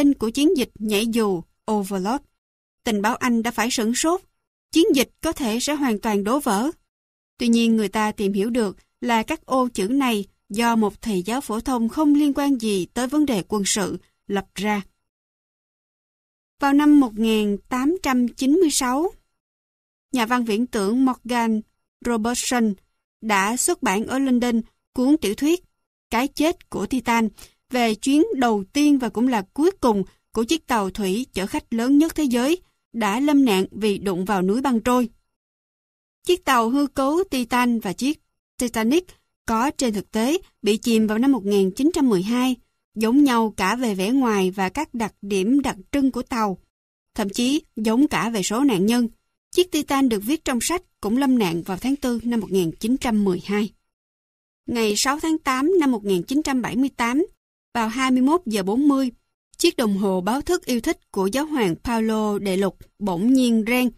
tên của chiến dịch nhảy dù Overlord. Tình báo Anh đã phải sửng sốt. Chiến dịch có thể sẽ hoàn toàn đổ vỡ. Tuy nhiên người ta tìm hiểu được là các ô chữ này do một thầy giáo phổ thông không liên quan gì tới vấn đề quân sự lập ra. Vào năm 1896, nhà văn viễn tưởng Morgan Robertson đã xuất bản ở London cuốn tiểu thuyết Cái chết của Titan về chuyến đầu tiên và cũng là cuối cùng của chiếc tàu thủy chở khách lớn nhất thế giới đã lâm nạn vì đụng vào núi băng trôi. Chiếc tàu hư cấu Titan và chiếc Titanic có trên thực tế bị chìm vào năm 1912, giống nhau cả về vẻ ngoài và các đặc điểm đặc trưng của tàu. Thậm chí giống cả về số nạn nhân. Chiếc Titan được viết trong sách cũng lâm nạn vào tháng 4 năm 1912. Ngày 6 tháng 8 năm 1978, vào 21 giờ 40, chiếc đồng hồ báo thức yêu thích của giáo hoàng Paulo Đệ Lục bỗng nhiên reng.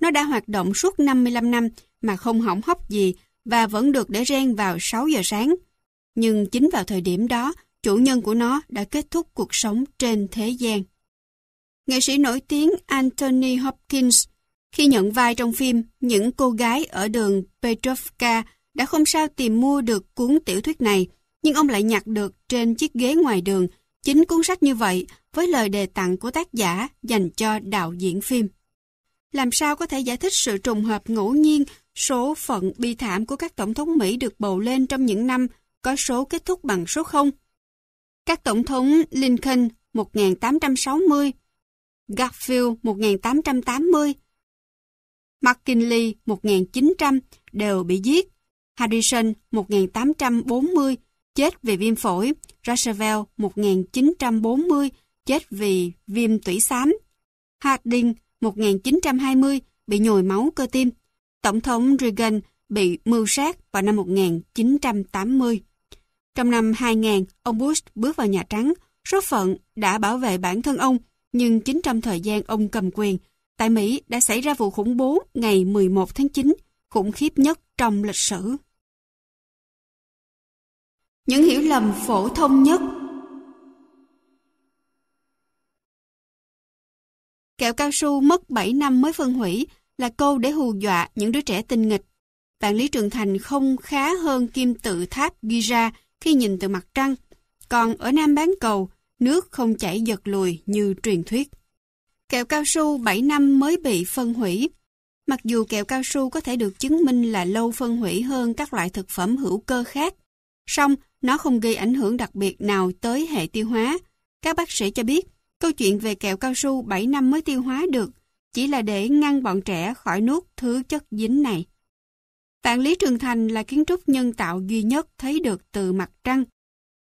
Nó đã hoạt động suốt 55 năm mà không hỏng hóc gì và vẫn được để reng vào 6 giờ sáng. Nhưng chính vào thời điểm đó, chủ nhân của nó đã kết thúc cuộc sống trên thế gian. Nghệ sĩ nổi tiếng Anthony Hopkins khi nhận vai trong phim Những cô gái ở đường Petrovka đã không sao tìm mua được cuốn tiểu thuyết này, nhưng ông lại nhặt được trên chiếc ghế ngoài đường chính cuốn sách như vậy với lời đề tặng của tác giả dành cho đạo diễn phim. Làm sao có thể giải thích sự trùng hợp ngẫu nhiên số phận bi thảm của các tổng thống Mỹ được bầu lên trong những năm có số kết thúc bằng số 0? Các tổng thống Lincoln 1860, Garfield 1880, McKinley 1900 đều bị giết, Harrison 1840 chết vì viêm phổi, Roosevelt 1940 chết vì viêm tủy xám, Harding 1920 bị nhồi máu cơ tim, Tổng thống Reagan bị mưu sát vào năm 1980. Trong năm 2000, ông Bush bước vào Nhà Trắng, số phận đã bảo vệ bản thân ông, nhưng chính trong thời gian ông cầm quyền, tại Mỹ đã xảy ra vụ khủng bố ngày 11 tháng 9, khủng khiếp nhất trong lịch sử. Những hiểu lầm phổ thông nhất Kẹo cao su mất 7 năm mới phân hủy là câu để hù dọa những đứa trẻ tinh nghịch. Vạn Lý Trường Thành không khá hơn kim tự tháp Giza khi nhìn từ mặt trăng, còn ở Nam Bán Cầu, nước không chảy giật lùi như truyền thuyết. Kẹo cao su 7 năm mới bị phân hủy. Mặc dù kẹo cao su có thể được chứng minh là lâu phân hủy hơn các loại thực phẩm hữu cơ khác, song nó không gây ảnh hưởng đặc biệt nào tới hệ tiêu hóa. Các bác sĩ cho biết, câu chuyện về kẹo cao su 7 năm mới tiêu hóa được chỉ là để ngăn bọn trẻ khỏi nuốt thứ chất dính này. Vạn Lý Trường Thành là kiến trúc nhân tạo duy nhất thấy được từ mặt trăng.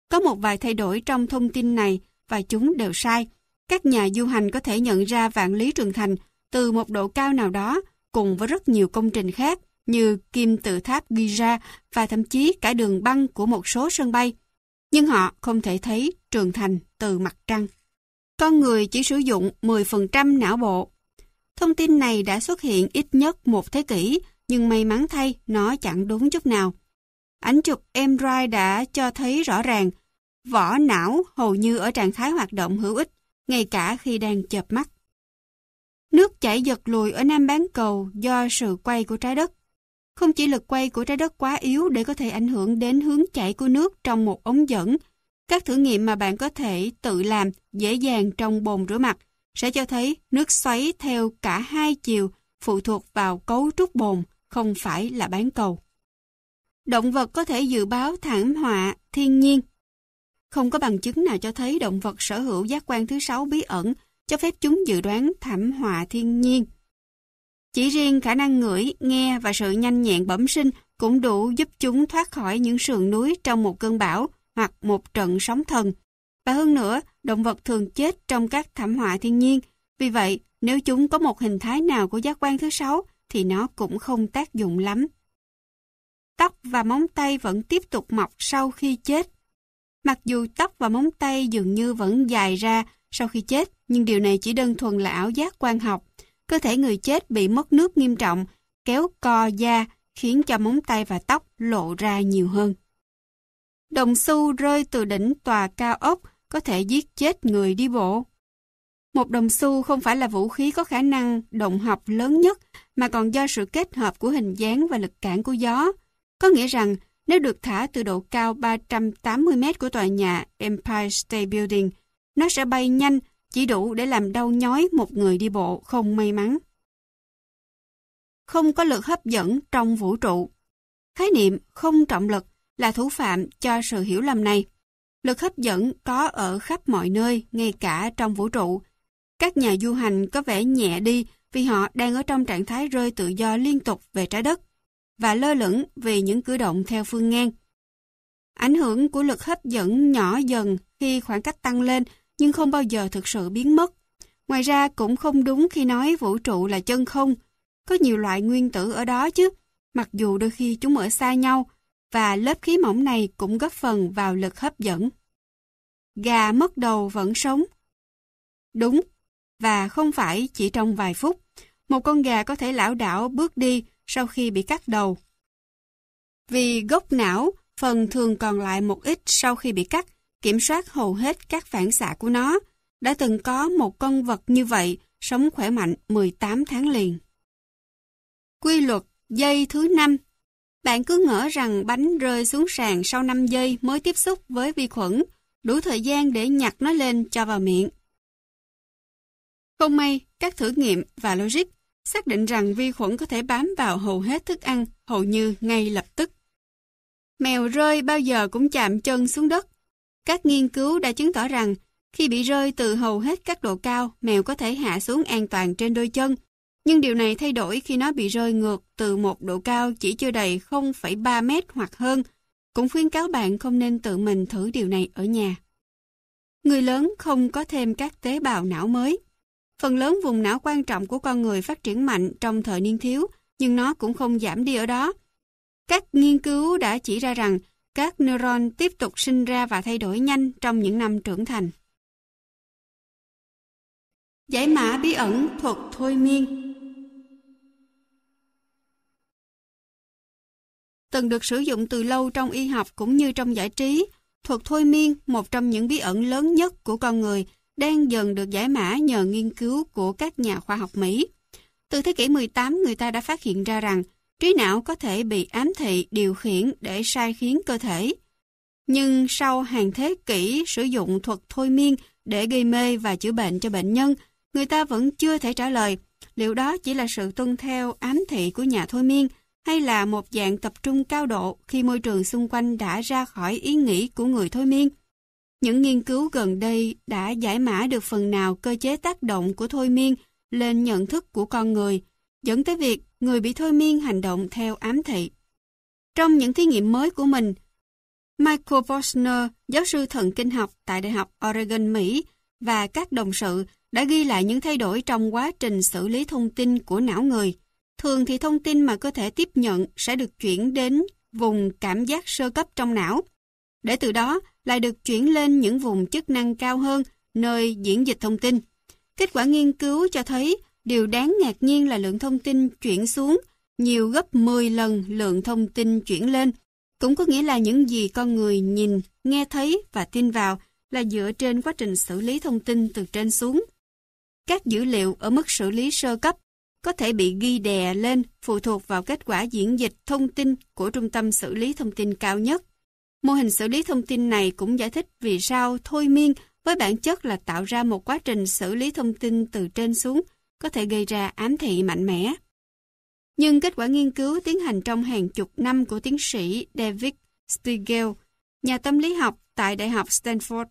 Có một vài thay đổi trong thông tin này và chúng đều sai. Các nhà du hành có thể nhận ra Vạn Lý Trường Thành từ một độ cao nào đó cùng với rất nhiều công trình khác như kim tự tháp Giza và thậm chí cả đường băng của một số sân bay. Nhưng họ không thể thấy trường thành từ mặt trăng. Con người chỉ sử dụng 10% não bộ. Thông tin này đã xuất hiện ít nhất một thế kỷ, nhưng may mắn thay nó chẳng đúng chút nào. Ảnh chụp MRI đã cho thấy rõ ràng vỏ não hầu như ở trạng thái hoạt động hữu ích, ngay cả khi đang chợp mắt. Nước chảy giật lùi ở Nam bán cầu do sự quay của trái đất. Không chỉ lực quay của trái đất quá yếu để có thể ảnh hưởng đến hướng chảy của nước trong một ống dẫn, các thử nghiệm mà bạn có thể tự làm dễ dàng trong bồn rửa mặt sẽ cho thấy nước xoáy theo cả hai chiều phụ thuộc vào cấu trúc bồn, không phải là bán cầu. Động vật có thể dự báo thảm họa thiên nhiên. Không có bằng chứng nào cho thấy động vật sở hữu giác quan thứ sáu bí ẩn cho phép chúng dự đoán thảm họa thiên nhiên. Chỉ riêng khả năng ngửi, nghe và sự nhanh nhẹn bẩm sinh cũng đủ giúp chúng thoát khỏi những sườn núi trong một cơn bão hoặc một trận sóng thần. Và hơn nữa, động vật thường chết trong các thảm họa thiên nhiên. Vì vậy, nếu chúng có một hình thái nào của giác quan thứ sáu, thì nó cũng không tác dụng lắm. Tóc và móng tay vẫn tiếp tục mọc sau khi chết. Mặc dù tóc và móng tay dường như vẫn dài ra sau khi chết, nhưng điều này chỉ đơn thuần là ảo giác quan học. Cơ thể người chết bị mất nước nghiêm trọng, kéo co da, khiến cho móng tay và tóc lộ ra nhiều hơn. Đồng xu rơi từ đỉnh tòa cao ốc có thể giết chết người đi bộ. Một đồng xu không phải là vũ khí có khả năng động học lớn nhất, mà còn do sự kết hợp của hình dáng và lực cản của gió. Có nghĩa rằng, nếu được thả từ độ cao 380 mét của tòa nhà Empire State Building, nó sẽ bay nhanh, chỉ đủ để làm đau nhói một người đi bộ không may mắn. Không có lực hấp dẫn trong vũ trụ. Khái niệm không trọng lực là thủ phạm cho sự hiểu lầm này. Lực hấp dẫn có ở khắp mọi nơi, ngay cả trong vũ trụ. Các nhà du hành có vẻ nhẹ đi vì họ đang ở trong trạng thái rơi tự do liên tục về trái đất và lơ lửng vì những cử động theo phương ngang. Ảnh hưởng của lực hấp dẫn nhỏ dần khi khoảng cách tăng lên nhưng không bao giờ thực sự biến mất. Ngoài ra cũng không đúng khi nói vũ trụ là chân không. Có nhiều loại nguyên tử ở đó chứ, mặc dù đôi khi chúng ở xa nhau, và lớp khí mỏng này cũng góp phần vào lực hấp dẫn. Gà mất đầu vẫn sống. Đúng, và không phải chỉ trong vài phút. Một con gà có thể lão đảo bước đi sau khi bị cắt đầu. Vì gốc não, phần thường còn lại một ít sau khi bị cắt, kiểm soát hầu hết các phản xạ của nó. Đã từng có một con vật như vậy, sống khỏe mạnh 18 tháng liền. Quy luật dây thứ 5 Bạn cứ ngỡ rằng bánh rơi xuống sàn sau 5 giây mới tiếp xúc với vi khuẩn, đủ thời gian để nhặt nó lên cho vào miệng. Không may, các thử nghiệm và logic xác định rằng vi khuẩn có thể bám vào hầu hết thức ăn hầu như ngay lập tức. Mèo rơi bao giờ cũng chạm chân xuống đất. Các nghiên cứu đã chứng tỏ rằng khi bị rơi từ hầu hết các độ cao, mèo có thể hạ xuống an toàn trên đôi chân. Nhưng điều này thay đổi khi nó bị rơi ngược từ một độ cao chỉ chưa đầy 0,3 mét hoặc hơn. Cũng khuyến cáo bạn không nên tự mình thử điều này ở nhà. Người lớn không có thêm các tế bào não mới. Phần lớn vùng não quan trọng của con người phát triển mạnh trong thời niên thiếu, nhưng nó cũng không giảm đi ở đó. Các nghiên cứu đã chỉ ra rằng các neuron tiếp tục sinh ra và thay đổi nhanh trong những năm trưởng thành. Giải mã bí ẩn thuật thôi miên Từng được sử dụng từ lâu trong y học cũng như trong giải trí, thuật thôi miên, một trong những bí ẩn lớn nhất của con người, đang dần được giải mã nhờ nghiên cứu của các nhà khoa học Mỹ. Từ thế kỷ 18, người ta đã phát hiện ra rằng trí não có thể bị ám thị điều khiển để sai khiến cơ thể. Nhưng sau hàng thế kỷ sử dụng thuật thôi miên để gây mê và chữa bệnh cho bệnh nhân, người ta vẫn chưa thể trả lời liệu đó chỉ là sự tuân theo ám thị của nhà thôi miên hay là một dạng tập trung cao độ khi môi trường xung quanh đã ra khỏi ý nghĩ của người thôi miên. Những nghiên cứu gần đây đã giải mã được phần nào cơ chế tác động của thôi miên lên nhận thức của con người, dẫn tới việc người bị thôi miên hành động theo ám thị. Trong những thí nghiệm mới của mình, Michael Posner, giáo sư thần kinh học tại Đại học Oregon, Mỹ và các đồng sự đã ghi lại những thay đổi trong quá trình xử lý thông tin của não người. Thường thì thông tin mà cơ thể tiếp nhận sẽ được chuyển đến vùng cảm giác sơ cấp trong não, để từ đó lại được chuyển lên những vùng chức năng cao hơn nơi diễn dịch thông tin. Kết quả nghiên cứu cho thấy điều đáng ngạc nhiên là lượng thông tin chuyển xuống nhiều gấp 10 lần lượng thông tin chuyển lên. Cũng có nghĩa là những gì con người nhìn, nghe thấy và tin vào là dựa trên quá trình xử lý thông tin từ trên xuống. Các dữ liệu ở mức xử lý sơ cấp có thể bị ghi đè lên phụ thuộc vào kết quả diễn dịch thông tin của trung tâm xử lý thông tin cao nhất. Mô hình xử lý thông tin này cũng giải thích vì sao thôi miên với bản chất là tạo ra một quá trình xử lý thông tin từ trên xuống có thể gây ra ám thị mạnh mẽ. Nhưng kết quả nghiên cứu tiến hành trong hàng chục năm của tiến sĩ David Stigel, nhà tâm lý học tại Đại học Stanford,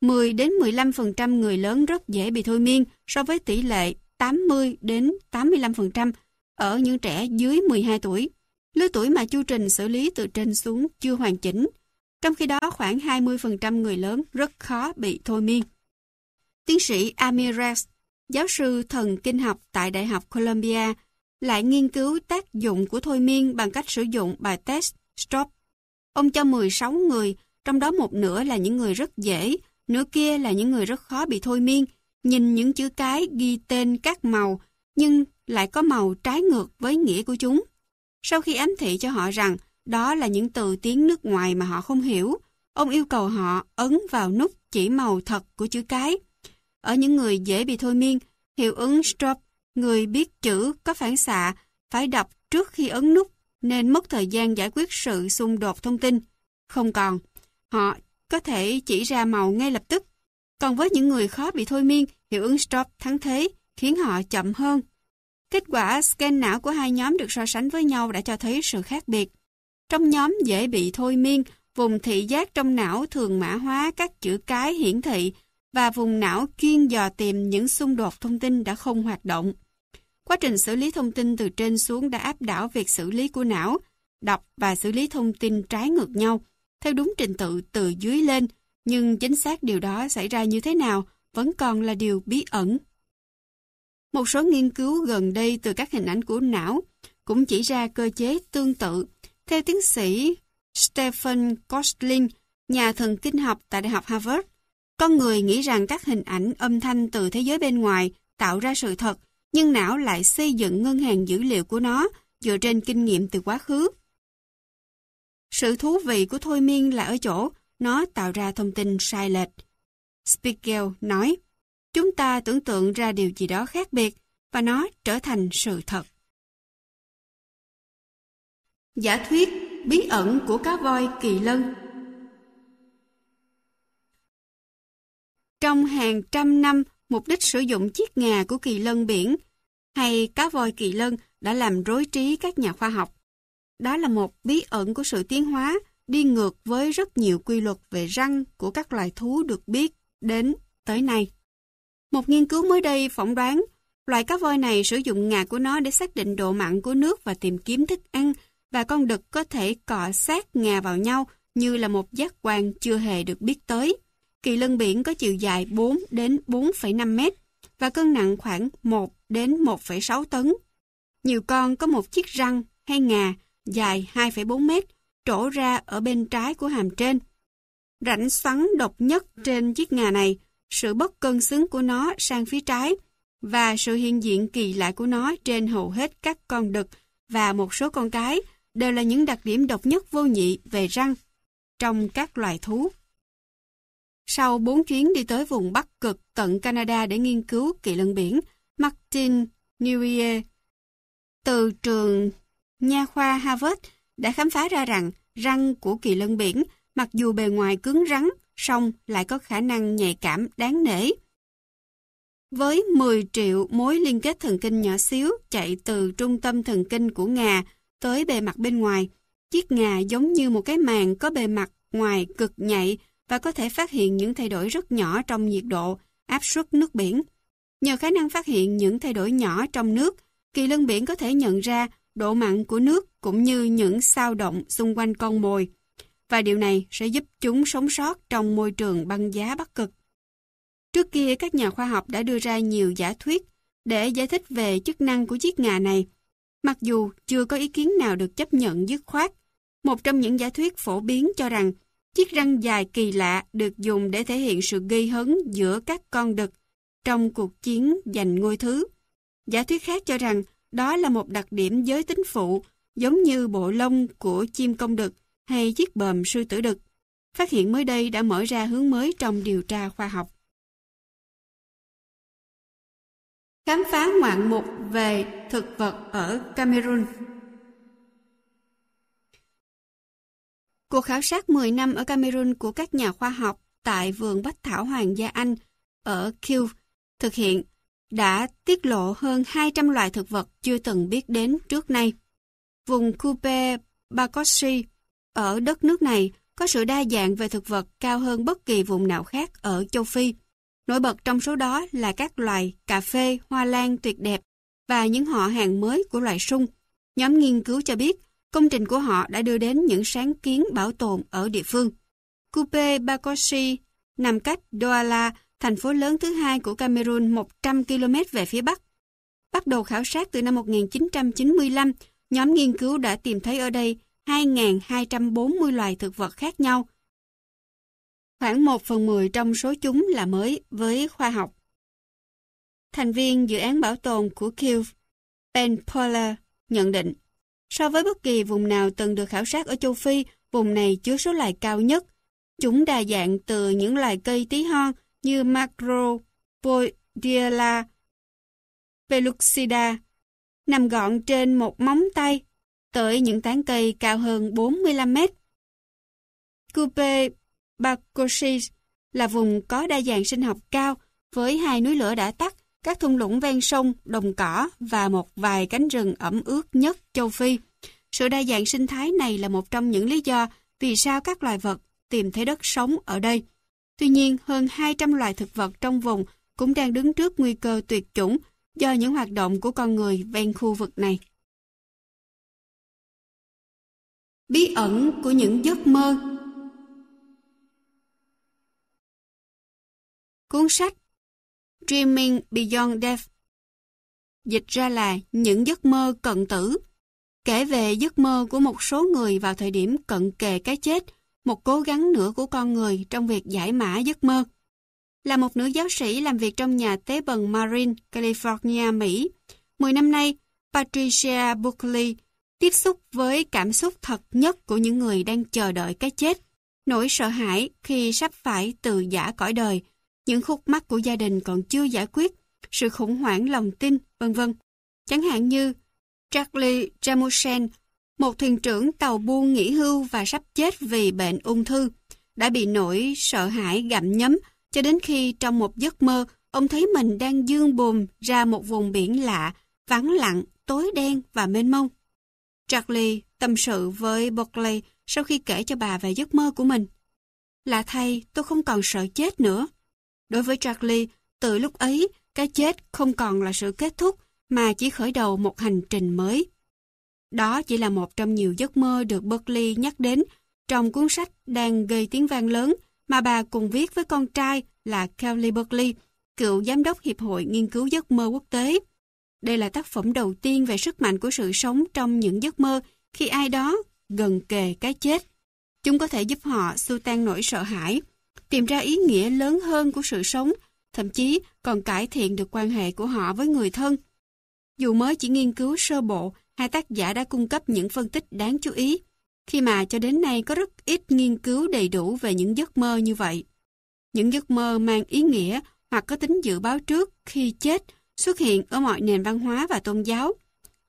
10 đến 15% người lớn rất dễ bị thôi miên so với tỷ lệ 80 đến 85% ở những trẻ dưới 12 tuổi, lứa tuổi mà chu trình xử lý từ trên xuống chưa hoàn chỉnh. Trong khi đó khoảng 20% người lớn rất khó bị thôi miên. Tiến sĩ Amirez, giáo sư thần kinh học tại Đại học Columbia, lại nghiên cứu tác dụng của thôi miên bằng cách sử dụng bài test STOP. Ông cho 16 người, trong đó một nửa là những người rất dễ, nửa kia là những người rất khó bị thôi miên, nhìn những chữ cái ghi tên các màu, nhưng lại có màu trái ngược với nghĩa của chúng. Sau khi ám thị cho họ rằng đó là những từ tiếng nước ngoài mà họ không hiểu, ông yêu cầu họ ấn vào nút chỉ màu thật của chữ cái. Ở những người dễ bị thôi miên, hiệu ứng stroop người biết chữ có phản xạ, phải đọc trước khi ấn nút nên mất thời gian giải quyết sự xung đột thông tin. Không còn, họ có thể chỉ ra màu ngay lập tức. Còn với những người khó bị thôi miên, hiệu ứng stroop thắng thế, khiến họ chậm hơn. Kết quả scan não của hai nhóm được so sánh với nhau đã cho thấy sự khác biệt. Trong nhóm dễ bị thôi miên, vùng thị giác trong não thường mã hóa các chữ cái hiển thị và vùng não chuyên dò tìm những xung đột thông tin đã không hoạt động. Quá trình xử lý thông tin từ trên xuống đã áp đảo việc xử lý của não, đọc và xử lý thông tin trái ngược nhau, theo đúng trình tự từ dưới lên, nhưng chính xác điều đó xảy ra như thế nào vẫn còn là điều bí ẩn. Một số nghiên cứu gần đây từ các hình ảnh của não cũng chỉ ra cơ chế tương tự. Theo tiến sĩ Stephen Kostlin, nhà thần kinh học tại Đại học Harvard, con người nghĩ rằng các hình ảnh âm thanh từ thế giới bên ngoài tạo ra sự thật, nhưng não lại xây dựng ngân hàng dữ liệu của nó dựa trên kinh nghiệm từ quá khứ. Sự thú vị của thôi miên là ở chỗ nó tạo ra thông tin sai lệch. Spiegel nói, chúng ta tưởng tượng ra điều gì đó khác biệt và nó trở thành sự thật. Giả thuyết bí ẩn của cá voi kỳ lân Trong hàng trăm năm, mục đích sử dụng chiếc ngà của kỳ lân biển hay cá voi kỳ lân đã làm rối trí các nhà khoa học. Đó là một bí ẩn của sự tiến hóa đi ngược với rất nhiều quy luật về răng của các loài thú được biết đến tới nay. Một nghiên cứu mới đây phỏng đoán loài cá voi này sử dụng ngà của nó để xác định độ mặn của nước và tìm kiếm thức ăn và con đực có thể cọ sát ngà vào nhau như là một giác quan chưa hề được biết tới. Kỳ lân biển có chiều dài 4 đến 4,5 mét và cân nặng khoảng 1 đến 1,6 tấn. Nhiều con có một chiếc răng hay ngà dài 2,4 mét trổ ra ở bên trái của hàm trên. Rãnh xoắn độc nhất trên chiếc ngà này, sự bất cân xứng của nó sang phía trái và sự hiện diện kỳ lạ của nó trên hầu hết các con đực và một số con cái đều là những đặc điểm độc nhất vô nhị về răng trong các loài thú. Sau 4 chuyến đi tới vùng Bắc Cực tận Canada để nghiên cứu kỳ lân biển, Martin Newier từ trường nha khoa Harvard đã khám phá ra rằng răng của kỳ lân biển mặc dù bề ngoài cứng rắn, song lại có khả năng nhạy cảm đáng nể. Với 10 triệu mối liên kết thần kinh nhỏ xíu chạy từ trung tâm thần kinh của ngà tới bề mặt bên ngoài, chiếc ngà giống như một cái màng có bề mặt ngoài cực nhạy và có thể phát hiện những thay đổi rất nhỏ trong nhiệt độ, áp suất nước biển. Nhờ khả năng phát hiện những thay đổi nhỏ trong nước, kỳ lân biển có thể nhận ra độ mặn của nước cũng như những sao động xung quanh con mồi. Và điều này sẽ giúp chúng sống sót trong môi trường băng giá bắc cực. Trước kia các nhà khoa học đã đưa ra nhiều giả thuyết để giải thích về chức năng của chiếc ngà này. Mặc dù chưa có ý kiến nào được chấp nhận dứt khoát, một trong những giả thuyết phổ biến cho rằng chiếc răng dài kỳ lạ được dùng để thể hiện sự gây hấn giữa các con đực trong cuộc chiến giành ngôi thứ. Giả thuyết khác cho rằng đó là một đặc điểm giới tính phụ, giống như bộ lông của chim công đực hay chiếc bờm sư tử đực. Phát hiện mới đây đã mở ra hướng mới trong điều tra khoa học. Khám phá ngoạn mục về thực vật ở Cameroon Cuộc khảo sát 10 năm ở Cameroon của các nhà khoa học tại vườn Bách Thảo Hoàng gia Anh ở Kew thực hiện đã tiết lộ hơn 200 loài thực vật chưa từng biết đến trước nay. Vùng Coupe Bakoshi ở đất nước này có sự đa dạng về thực vật cao hơn bất kỳ vùng nào khác ở châu Phi. Nổi bật trong số đó là các loài cà phê, hoa lan tuyệt đẹp và những họ hàng mới của loài sung. Nhóm nghiên cứu cho biết công trình của họ đã đưa đến những sáng kiến bảo tồn ở địa phương. Coupe Bakoshi nằm cách Douala thành phố lớn thứ hai của Cameroon 100 km về phía Bắc. Bắt đầu khảo sát từ năm 1995, nhóm nghiên cứu đã tìm thấy ở đây 2.240 loài thực vật khác nhau. Khoảng 1 phần 10 trong số chúng là mới với khoa học. Thành viên dự án bảo tồn của Kew, Ben Poller, nhận định, so với bất kỳ vùng nào từng được khảo sát ở châu Phi, vùng này chứa số loài cao nhất. Chúng đa dạng từ những loài cây tí hon như Macropodiella nằm gọn trên một móng tay, tới những tán cây cao hơn 45 mét. Coupe Bacosis là vùng có đa dạng sinh học cao với hai núi lửa đã tắt, các thung lũng ven sông, đồng cỏ và một vài cánh rừng ẩm ướt nhất châu Phi. Sự đa dạng sinh thái này là một trong những lý do vì sao các loài vật tìm thấy đất sống ở đây. Tuy nhiên, hơn 200 loài thực vật trong vùng cũng đang đứng trước nguy cơ tuyệt chủng do những hoạt động của con người ven khu vực này. Bí ẩn của những giấc mơ Cuốn sách Dreaming Beyond Death Dịch ra là những giấc mơ cận tử kể về giấc mơ của một số người vào thời điểm cận kề cái chết, một cố gắng nữa của con người trong việc giải mã giấc mơ. Là một nữ giáo sĩ làm việc trong nhà tế bần Marin, California, Mỹ. Mười năm nay, Patricia Buckley tiếp xúc với cảm xúc thật nhất của những người đang chờ đợi cái chết. Nỗi sợ hãi khi sắp phải từ giả cõi đời, những khúc mắc của gia đình còn chưa giải quyết, sự khủng hoảng lòng tin, vân vân. Chẳng hạn như Charlie Jamusen, một thuyền trưởng tàu buôn nghỉ hưu và sắp chết vì bệnh ung thư, đã bị nỗi sợ hãi gặm nhấm cho đến khi trong một giấc mơ ông thấy mình đang dương bùm ra một vùng biển lạ, vắng lặng, tối đen và mênh mông. Charlie tâm sự với Buckley sau khi kể cho bà về giấc mơ của mình. Lạ thay, tôi không còn sợ chết nữa. Đối với Charlie, từ lúc ấy, cái chết không còn là sự kết thúc mà chỉ khởi đầu một hành trình mới. Đó chỉ là một trong nhiều giấc mơ được Berkeley nhắc đến trong cuốn sách đang gây tiếng vang lớn mà bà cùng viết với con trai là Kelly Berkeley, cựu giám đốc Hiệp hội Nghiên cứu Giấc mơ quốc tế. Đây là tác phẩm đầu tiên về sức mạnh của sự sống trong những giấc mơ khi ai đó gần kề cái chết. Chúng có thể giúp họ xua tan nỗi sợ hãi, tìm ra ý nghĩa lớn hơn của sự sống, thậm chí còn cải thiện được quan hệ của họ với người thân. Dù mới chỉ nghiên cứu sơ bộ, hai tác giả đã cung cấp những phân tích đáng chú ý, khi mà cho đến nay có rất ít nghiên cứu đầy đủ về những giấc mơ như vậy. Những giấc mơ mang ý nghĩa hoặc có tính dự báo trước khi chết xuất hiện ở mọi nền văn hóa và tôn giáo,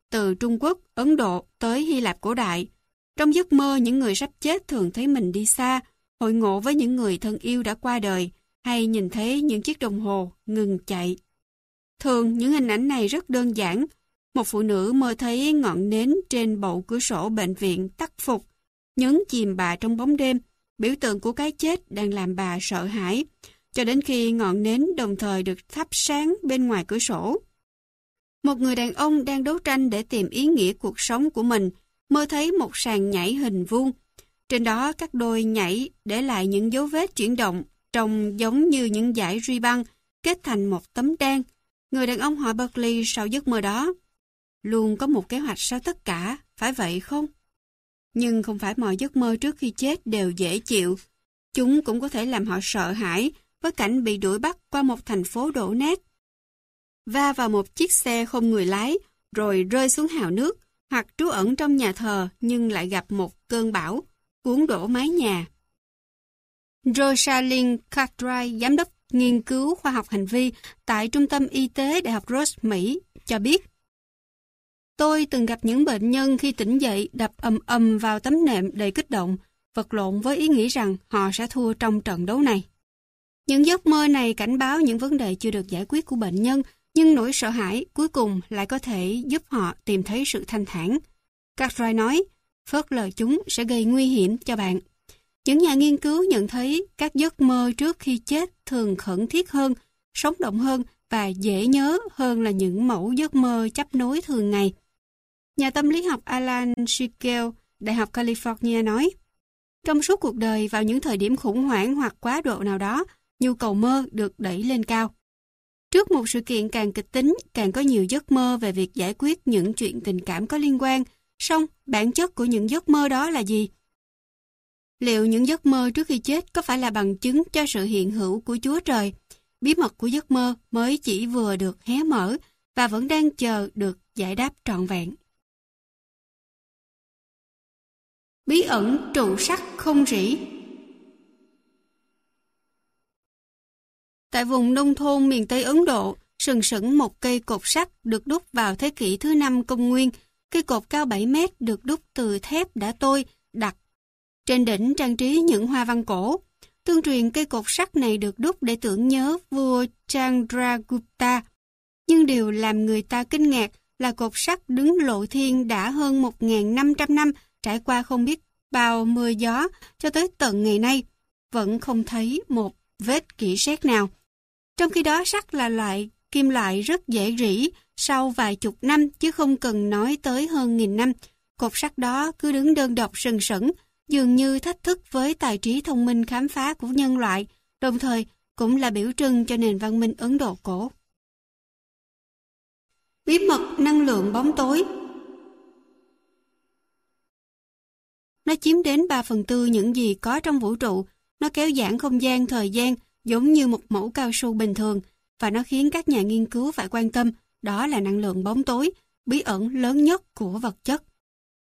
từ Trung Quốc, Ấn Độ tới Hy Lạp cổ đại. Trong giấc mơ, những người sắp chết thường thấy mình đi xa, hội ngộ với những người thân yêu đã qua đời, hay nhìn thấy những chiếc đồng hồ ngừng chạy. Thường những hình ảnh này rất đơn giản. Một phụ nữ mơ thấy ngọn nến trên bậu cửa sổ bệnh viện tắt phục, nhấn chìm bà trong bóng đêm, biểu tượng của cái chết đang làm bà sợ hãi, cho đến khi ngọn nến đồng thời được thắp sáng bên ngoài cửa sổ. Một người đàn ông đang đấu tranh để tìm ý nghĩa cuộc sống của mình, mơ thấy một sàn nhảy hình vuông. Trên đó các đôi nhảy để lại những dấu vết chuyển động trông giống như những dải ruy băng kết thành một tấm đen. Người đàn ông hỏi Berkeley sau giấc mơ đó. Luôn có một kế hoạch sau tất cả, phải vậy không? Nhưng không phải mọi giấc mơ trước khi chết đều dễ chịu. Chúng cũng có thể làm họ sợ hãi với cảnh bị đuổi bắt qua một thành phố đổ nát. Va vào một chiếc xe không người lái, rồi rơi xuống hào nước, hoặc trú ẩn trong nhà thờ nhưng lại gặp một cơn bão, cuốn đổ mái nhà. Rosalind Cartwright, giám đốc nghiên cứu khoa học hành vi tại Trung tâm Y tế Đại học Ross, Mỹ, cho biết Tôi từng gặp những bệnh nhân khi tỉnh dậy đập ầm ầm vào tấm nệm đầy kích động, vật lộn với ý nghĩ rằng họ sẽ thua trong trận đấu này. Những giấc mơ này cảnh báo những vấn đề chưa được giải quyết của bệnh nhân, nhưng nỗi sợ hãi cuối cùng lại có thể giúp họ tìm thấy sự thanh thản. Cartwright nói, phớt lờ chúng sẽ gây nguy hiểm cho bạn. Những nhà nghiên cứu nhận thấy các giấc mơ trước khi chết thường khẩn thiết hơn, sống động hơn và dễ nhớ hơn là những mẫu giấc mơ chấp nối thường ngày. Nhà tâm lý học Alan Siegel, Đại học California nói, trong suốt cuộc đời vào những thời điểm khủng hoảng hoặc quá độ nào đó, nhu cầu mơ được đẩy lên cao. Trước một sự kiện càng kịch tính, càng có nhiều giấc mơ về việc giải quyết những chuyện tình cảm có liên quan, song bản chất của những giấc mơ đó là gì? Liệu những giấc mơ trước khi chết có phải là bằng chứng cho sự hiện hữu của Chúa Trời? Bí mật của giấc mơ mới chỉ vừa được hé mở và vẫn đang chờ được giải đáp trọn vẹn. Bí ẩn trụ sắc không rỉ Tại vùng nông thôn miền Tây Ấn Độ, sừng sững một cây cột sắt được đúc vào thế kỷ thứ năm công nguyên. Cây cột cao 7 mét được đúc từ thép đã tôi, đặt. Trên đỉnh trang trí những hoa văn cổ. Tương truyền cây cột sắt này được đúc để tưởng nhớ vua Chandragupta. Nhưng điều làm người ta kinh ngạc là cột sắt đứng lộ thiên đã hơn 1.500 năm trải qua không biết bao mưa gió cho tới tận ngày nay, vẫn không thấy một vết kỹ sét nào. Trong khi đó sắt là loại kim loại rất dễ rỉ sau vài chục năm chứ không cần nói tới hơn nghìn năm. Cột sắt đó cứ đứng đơn độc sừng sững, dường như thách thức với tài trí thông minh khám phá của nhân loại, đồng thời cũng là biểu trưng cho nền văn minh Ấn Độ cổ. Bí mật năng lượng bóng tối Nó chiếm đến 3 phần tư những gì có trong vũ trụ, nó kéo giãn không gian thời gian giống như một mẫu cao su bình thường và nó khiến các nhà nghiên cứu phải quan tâm đó là năng lượng bóng tối, bí ẩn lớn nhất của vật chất.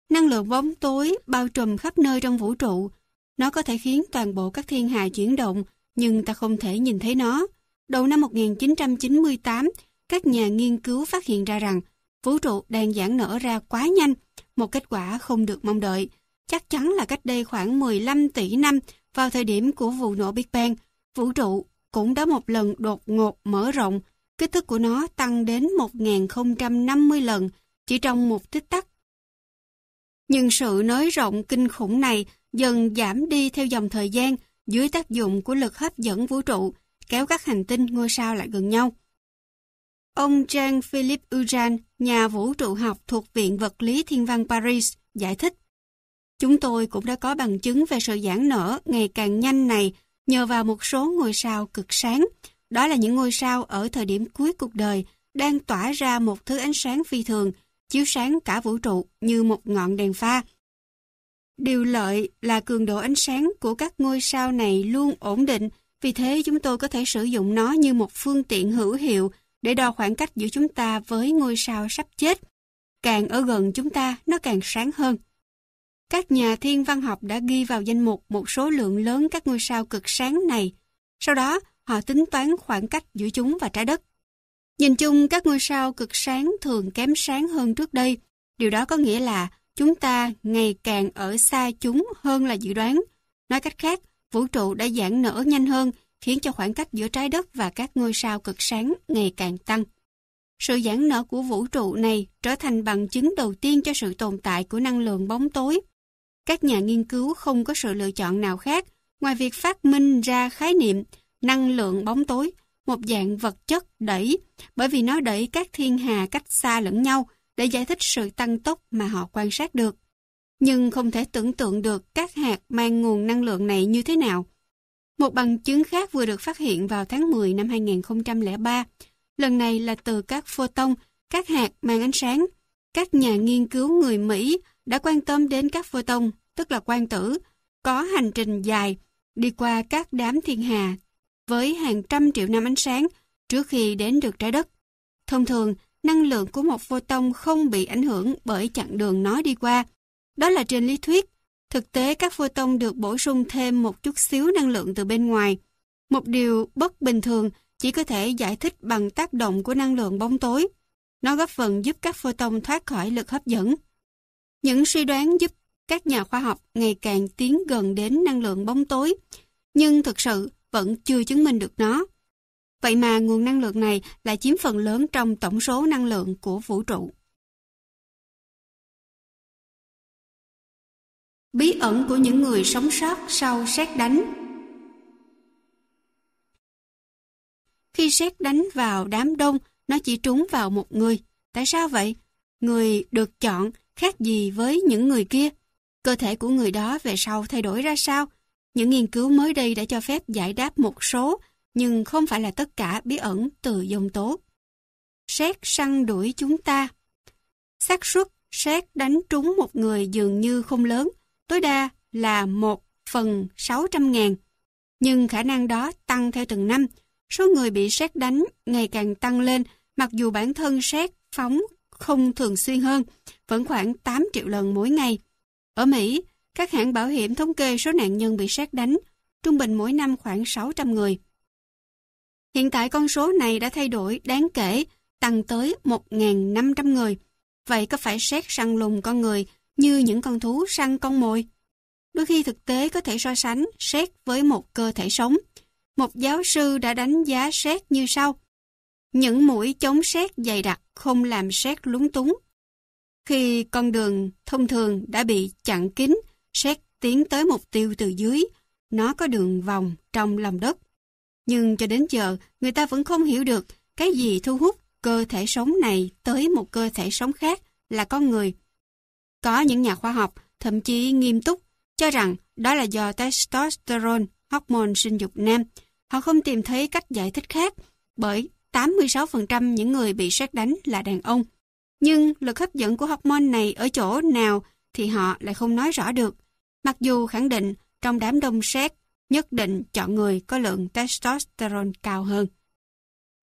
Năng lượng bóng tối bao trùm khắp nơi trong vũ trụ. Nó có thể khiến toàn bộ các thiên hà chuyển động, nhưng ta không thể nhìn thấy nó. Đầu năm 1998, các nhà nghiên cứu phát hiện ra rằng vũ trụ đang giãn nở ra quá nhanh, một kết quả không được mong đợi. Chắc chắn là cách đây khoảng 15 tỷ năm, vào thời điểm của vụ nổ Big Bang, vũ trụ cũng đã một lần đột ngột mở rộng, kích thước của nó tăng đến 1050 lần chỉ trong một tích tắc. Nhưng sự nới rộng kinh khủng này dần giảm đi theo dòng thời gian dưới tác dụng của lực hấp dẫn vũ trụ, kéo các hành tinh ngôi sao lại gần nhau. Ông Jean-Philippe Uran, nhà vũ trụ học thuộc Viện Vật lý Thiên văn Paris, giải thích. Chúng tôi cũng đã có bằng chứng về sự giãn nở ngày càng nhanh này nhờ vào một số ngôi sao cực sáng. Đó là những ngôi sao ở thời điểm cuối cuộc đời đang tỏa ra một thứ ánh sáng phi thường, chiếu sáng cả vũ trụ như một ngọn đèn pha. Điều lợi là cường độ ánh sáng của các ngôi sao này luôn ổn định, vì thế chúng tôi có thể sử dụng nó như một phương tiện hữu hiệu để đo khoảng cách giữa chúng ta với ngôi sao sắp chết. Càng ở gần chúng ta, nó càng sáng hơn. Các nhà thiên văn học đã ghi vào danh mục một số lượng lớn các ngôi sao cực sáng này. Sau đó, họ tính toán khoảng cách giữa chúng và trái đất. Nhìn chung, các ngôi sao cực sáng thường kém sáng hơn trước đây. Điều đó có nghĩa là chúng ta ngày càng ở xa chúng hơn là dự đoán. Nói cách khác, vũ trụ đã giãn nở nhanh hơn, khiến cho khoảng cách giữa trái đất và các ngôi sao cực sáng ngày càng tăng. Sự giãn nở của vũ trụ này trở thành bằng chứng đầu tiên cho sự tồn tại của năng lượng bóng tối. Các nhà nghiên cứu không có sự lựa chọn nào khác ngoài việc phát minh ra khái niệm năng lượng bóng tối, một dạng vật chất đẩy, bởi vì nó đẩy các thiên hà cách xa lẫn nhau để giải thích sự tăng tốc mà họ quan sát được. Nhưng không thể tưởng tượng được các hạt mang nguồn năng lượng này như thế nào. Một bằng chứng khác vừa được phát hiện vào tháng 10 năm 2003. Lần này là từ các photon, các hạt mang ánh sáng. Các nhà nghiên cứu người Mỹ đã quan tâm đến các photon, tức là quang tử, có hành trình dài đi qua các đám thiên hà với hàng trăm triệu năm ánh sáng trước khi đến được trái đất. Thông thường, năng lượng của một photon không bị ảnh hưởng bởi chặng đường nó đi qua. Đó là trên lý thuyết. Thực tế, các photon được bổ sung thêm một chút xíu năng lượng từ bên ngoài. Một điều bất bình thường chỉ có thể giải thích bằng tác động của năng lượng bóng tối. Nó góp phần giúp các photon thoát khỏi lực hấp dẫn. Những suy đoán giúp các nhà khoa học ngày càng tiến gần đến năng lượng bóng tối, nhưng thực sự vẫn chưa chứng minh được nó. Vậy mà nguồn năng lượng này lại chiếm phần lớn trong tổng số năng lượng của vũ trụ. Bí ẩn của những người sống sót sau xét đánh Khi xét đánh vào đám đông, nó chỉ trúng vào một người. Tại sao vậy? Người được chọn khác gì với những người kia? Cơ thể của người đó về sau thay đổi ra sao? Những nghiên cứu mới đây đã cho phép giải đáp một số, nhưng không phải là tất cả bí ẩn từ dông tố. Xét săn đuổi chúng ta xác suất xét đánh trúng một người dường như không lớn, tối đa là 1 phần 600 ngàn. Nhưng khả năng đó tăng theo từng năm, số người bị xét đánh ngày càng tăng lên mặc dù bản thân xét phóng không thường xuyên hơn, vẫn khoảng 8 triệu lần mỗi ngày. Ở Mỹ, các hãng bảo hiểm thống kê số nạn nhân bị sát đánh, trung bình mỗi năm khoảng 600 người. Hiện tại con số này đã thay đổi đáng kể, tăng tới 1.500 người. Vậy có phải xét săn lùng con người như những con thú săn con mồi? Đôi khi thực tế có thể so sánh xét với một cơ thể sống. Một giáo sư đã đánh giá xét như sau. Những mũi chống xét dày đặc không làm xét lúng túng. Khi con đường thông thường đã bị chặn kín, xét tiến tới mục tiêu từ dưới, nó có đường vòng trong lòng đất. Nhưng cho đến giờ, người ta vẫn không hiểu được cái gì thu hút cơ thể sống này tới một cơ thể sống khác là con người. Có những nhà khoa học thậm chí nghiêm túc cho rằng đó là do testosterone, hormone sinh dục nam. Họ không tìm thấy cách giải thích khác bởi 86% những người bị sát đánh là đàn ông. Nhưng lực hấp dẫn của hormone này ở chỗ nào thì họ lại không nói rõ được. Mặc dù khẳng định trong đám đông xét nhất định chọn người có lượng testosterone cao hơn.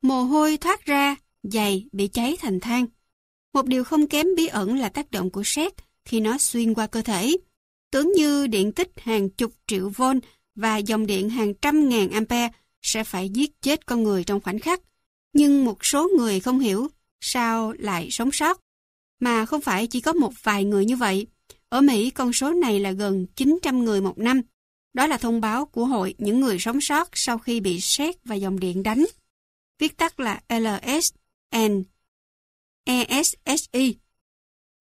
Mồ hôi thoát ra, dày bị cháy thành than. Một điều không kém bí ẩn là tác động của sét khi nó xuyên qua cơ thể. Tưởng như điện tích hàng chục triệu volt và dòng điện hàng trăm ngàn ampere sẽ phải giết chết con người trong khoảnh khắc. Nhưng một số người không hiểu sao lại sống sót. Mà không phải chỉ có một vài người như vậy. Ở Mỹ con số này là gần 900 người một năm. Đó là thông báo của hội những người sống sót sau khi bị sét và dòng điện đánh. Viết tắt là LSN ESSI.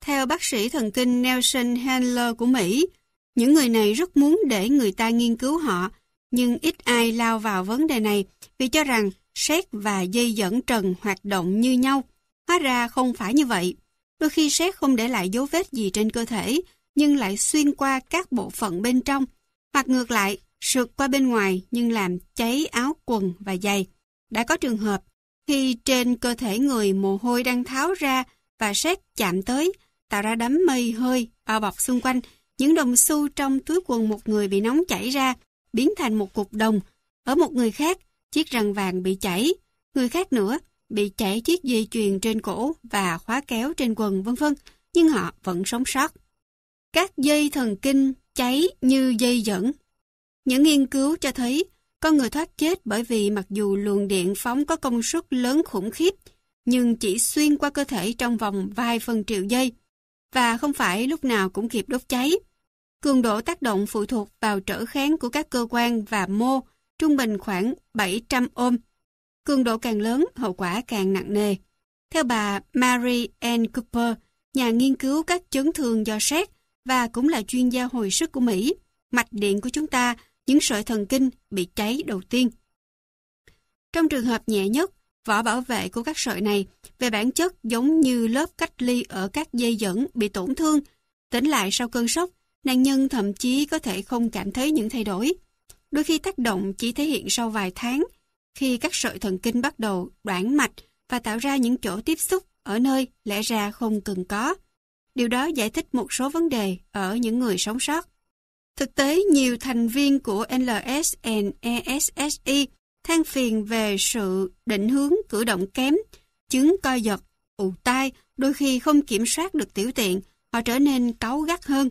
Theo bác sĩ thần kinh Nelson Handler của Mỹ, những người này rất muốn để người ta nghiên cứu họ, nhưng ít ai lao vào vấn đề này vì cho rằng sét và dây dẫn trần hoạt động như nhau. Hóa ra không phải như vậy. Đôi khi sét không để lại dấu vết gì trên cơ thể, nhưng lại xuyên qua các bộ phận bên trong, hoặc ngược lại, sượt qua bên ngoài nhưng làm cháy áo quần và giày. Đã có trường hợp, khi trên cơ thể người mồ hôi đang tháo ra và sét chạm tới, tạo ra đám mây hơi bao bọc xung quanh, những đồng xu trong túi quần một người bị nóng chảy ra, biến thành một cục đồng. Ở một người khác, chiếc răng vàng bị chảy. Người khác nữa bị chảy chiếc dây chuyền trên cổ và khóa kéo trên quần vân vân, nhưng họ vẫn sống sót. Các dây thần kinh cháy như dây dẫn. Những nghiên cứu cho thấy con người thoát chết bởi vì mặc dù luồng điện phóng có công suất lớn khủng khiếp, nhưng chỉ xuyên qua cơ thể trong vòng vài phần triệu giây, và không phải lúc nào cũng kịp đốt cháy. Cường độ tác động phụ thuộc vào trở kháng của các cơ quan và mô, trung bình khoảng 700 ôm. Cường độ càng lớn, hậu quả càng nặng nề. Theo bà Mary Ann Cooper, nhà nghiên cứu các chấn thương do sét và cũng là chuyên gia hồi sức của Mỹ, mạch điện của chúng ta, những sợi thần kinh bị cháy đầu tiên. Trong trường hợp nhẹ nhất, vỏ bảo vệ của các sợi này về bản chất giống như lớp cách ly ở các dây dẫn bị tổn thương. Tỉnh lại sau cơn sốc, nạn nhân thậm chí có thể không cảm thấy những thay đổi. Đôi khi tác động chỉ thể hiện sau vài tháng, khi các sợi thần kinh bắt đầu đoạn mạch và tạo ra những chỗ tiếp xúc ở nơi lẽ ra không cần có. Điều đó giải thích một số vấn đề ở những người sống sót. Thực tế, nhiều thành viên của LSNESSI than phiền về sự định hướng cử động kém, chứng co giật, ù tai, đôi khi không kiểm soát được tiểu tiện, họ trở nên cáu gắt hơn.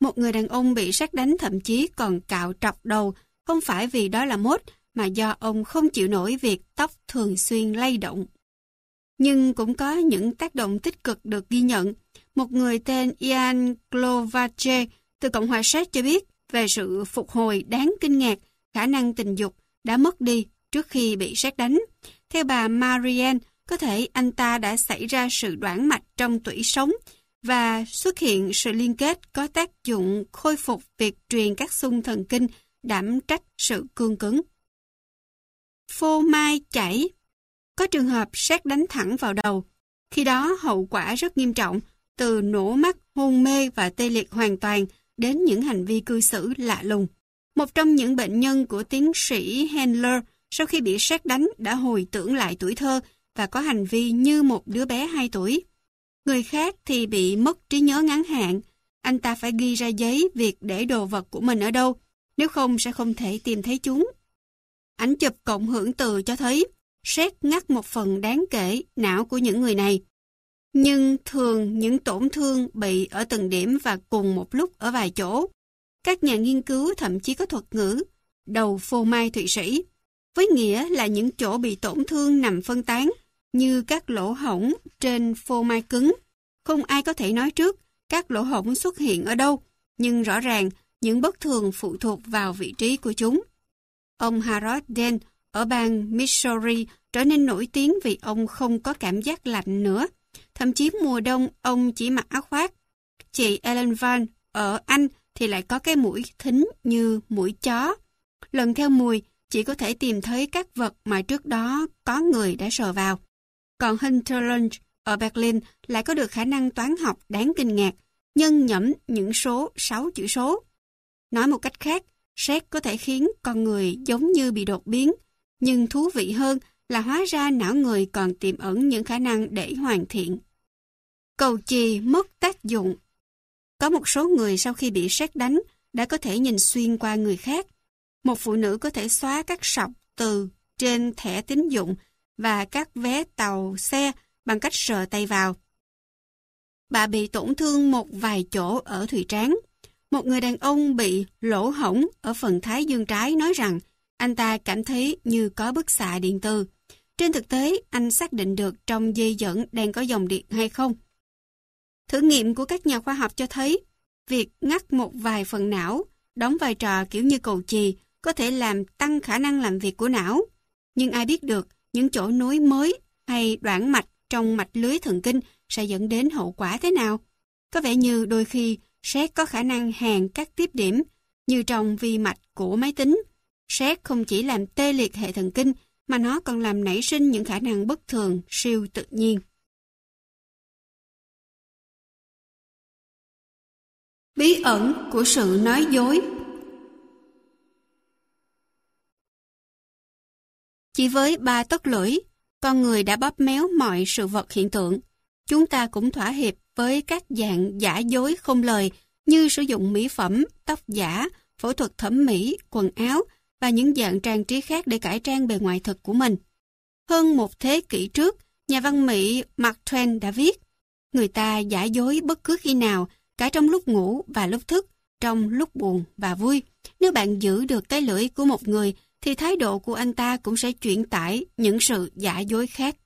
Một người đàn ông bị sát đánh thậm chí còn cạo trọc đầu, không phải vì đó là mốt, mà do ông không chịu nổi việc tóc thường xuyên lay động. Nhưng cũng có những tác động tích cực được ghi nhận. Một người tên Ian Glovache từ Cộng hòa Séc cho biết về sự phục hồi đáng kinh ngạc khả năng tình dục đã mất đi trước khi bị sát đánh. Theo bà Marianne, có thể anh ta đã xảy ra sự đoạn mạch trong tủy sống và xuất hiện sự liên kết có tác dụng khôi phục việc truyền các xung thần kinh đảm trách sự cương cứng. Phô mai chảy Có trường hợp sát đánh thẳng vào đầu. Khi đó hậu quả rất nghiêm trọng, từ nổ mắt, hôn mê và tê liệt hoàn toàn đến những hành vi cư xử lạ lùng. Một trong những bệnh nhân của tiến sĩ Handler sau khi bị sát đánh đã hồi tưởng lại tuổi thơ và có hành vi như một đứa bé 2 tuổi. Người khác thì bị mất trí nhớ ngắn hạn. Anh ta phải ghi ra giấy việc để đồ vật của mình ở đâu, nếu không sẽ không thể tìm thấy chúng. Ảnh chụp cộng hưởng từ cho thấy xét ngắt một phần đáng kể não của những người này. Nhưng thường những tổn thương bị ở từng điểm và cùng một lúc ở vài chỗ. Các nhà nghiên cứu thậm chí có thuật ngữ đầu phô mai Thụy Sĩ với nghĩa là những chỗ bị tổn thương nằm phân tán, như các lỗ hổng trên phô mai cứng. Không ai có thể nói trước các lỗ hổng xuất hiện ở đâu, nhưng rõ ràng những bất thường phụ thuộc vào vị trí của chúng. Ông Harold Dent ở bang Missouri trở nên nổi tiếng vì ông không có cảm giác lạnh nữa. Thậm chí mùa đông ông chỉ mặc áo khoác. Chị Ellen Van ở Anh thì lại có cái mũi thính như mũi chó. Lần theo mùi, chỉ có thể tìm thấy các vật mà trước đó có người đã sờ vào. Còn Hunter Lunch ở Berlin lại có được khả năng toán học đáng kinh ngạc, nhân nhẩm những số 6 chữ số. Nói một cách khác, xét có thể khiến con người giống như bị đột biến, nhưng thú vị hơn là hóa ra não người còn tiềm ẩn những khả năng để hoàn thiện. Cầu chì mất tác dụng Có một số người sau khi bị xét đánh đã có thể nhìn xuyên qua người khác. Một phụ nữ có thể xóa các sọc từ trên thẻ tín dụng và các vé tàu xe bằng cách sờ tay vào. Bà bị tổn thương một vài chỗ ở thùy trán. Một người đàn ông bị lỗ hổng ở phần thái dương trái nói rằng anh ta cảm thấy như có bức xạ điện từ. Trên thực tế, anh xác định được trong dây dẫn đang có dòng điện hay không. Thử nghiệm của các nhà khoa học cho thấy, việc ngắt một vài phần não, đóng vai trò kiểu như cầu chì, có thể làm tăng khả năng làm việc của não. Nhưng ai biết được những chỗ nối mới hay đoạn mạch trong mạch lưới thần kinh sẽ dẫn đến hậu quả thế nào? Có vẻ như đôi khi sét có khả năng hàn các tiếp điểm, như trong vi mạch của máy tính. Sét không chỉ làm tê liệt hệ thần kinh, mà nó còn làm nảy sinh những khả năng bất thường, siêu tự nhiên. Bí ẩn của sự nói dối Chỉ với ba tấc lưỡi, con người đã bóp méo mọi sự vật hiện tượng. Chúng ta cũng thỏa hiệp với các dạng giả dối không lời như sử dụng mỹ phẩm, tóc giả, phẫu thuật thẩm mỹ, quần áo và những dạng trang trí khác để cải trang bề ngoài thực của mình. Hơn một thế kỷ trước, nhà văn Mỹ Mark Twain đã viết Người ta giả dối bất cứ khi nào, cả trong lúc ngủ và lúc thức, trong lúc buồn và vui. Nếu bạn giữ được cái lưỡi của một người, thì thái độ của anh ta cũng sẽ chuyển tải những sự giả dối khác.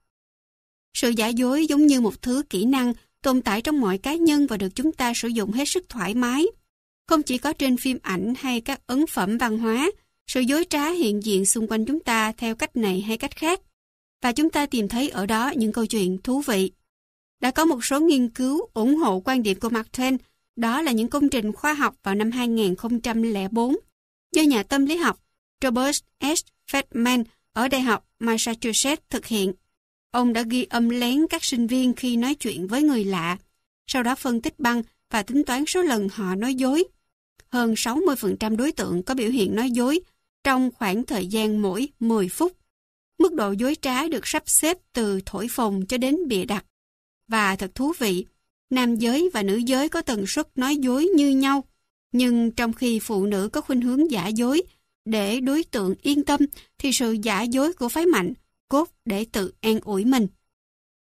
Sự giả dối giống như một thứ kỹ năng tồn tại trong mọi cá nhân và được chúng ta sử dụng hết sức thoải mái. Không chỉ có trên phim ảnh hay các ấn phẩm văn hóa, sự dối trá hiện diện xung quanh chúng ta theo cách này hay cách khác. Và chúng ta tìm thấy ở đó những câu chuyện thú vị. Đã có một số nghiên cứu ủng hộ quan điểm của Mark Twain, đó là những công trình khoa học vào năm 2004 do nhà tâm lý học Robert S. Feldman ở Đại học Massachusetts thực hiện. Ông đã ghi âm lén các sinh viên khi nói chuyện với người lạ, sau đó phân tích băng và tính toán số lần họ nói dối. Hơn 60% đối tượng có biểu hiện nói dối trong khoảng thời gian mỗi 10 phút. Mức độ dối trá được sắp xếp từ thổi phồng cho đến bịa đặt. Và thật thú vị, nam giới và nữ giới có tần suất nói dối như nhau, nhưng trong khi phụ nữ có khuynh hướng giả dối, để đối tượng yên tâm thì sự giả dối của phái mạnh cốt để tự an ủi mình.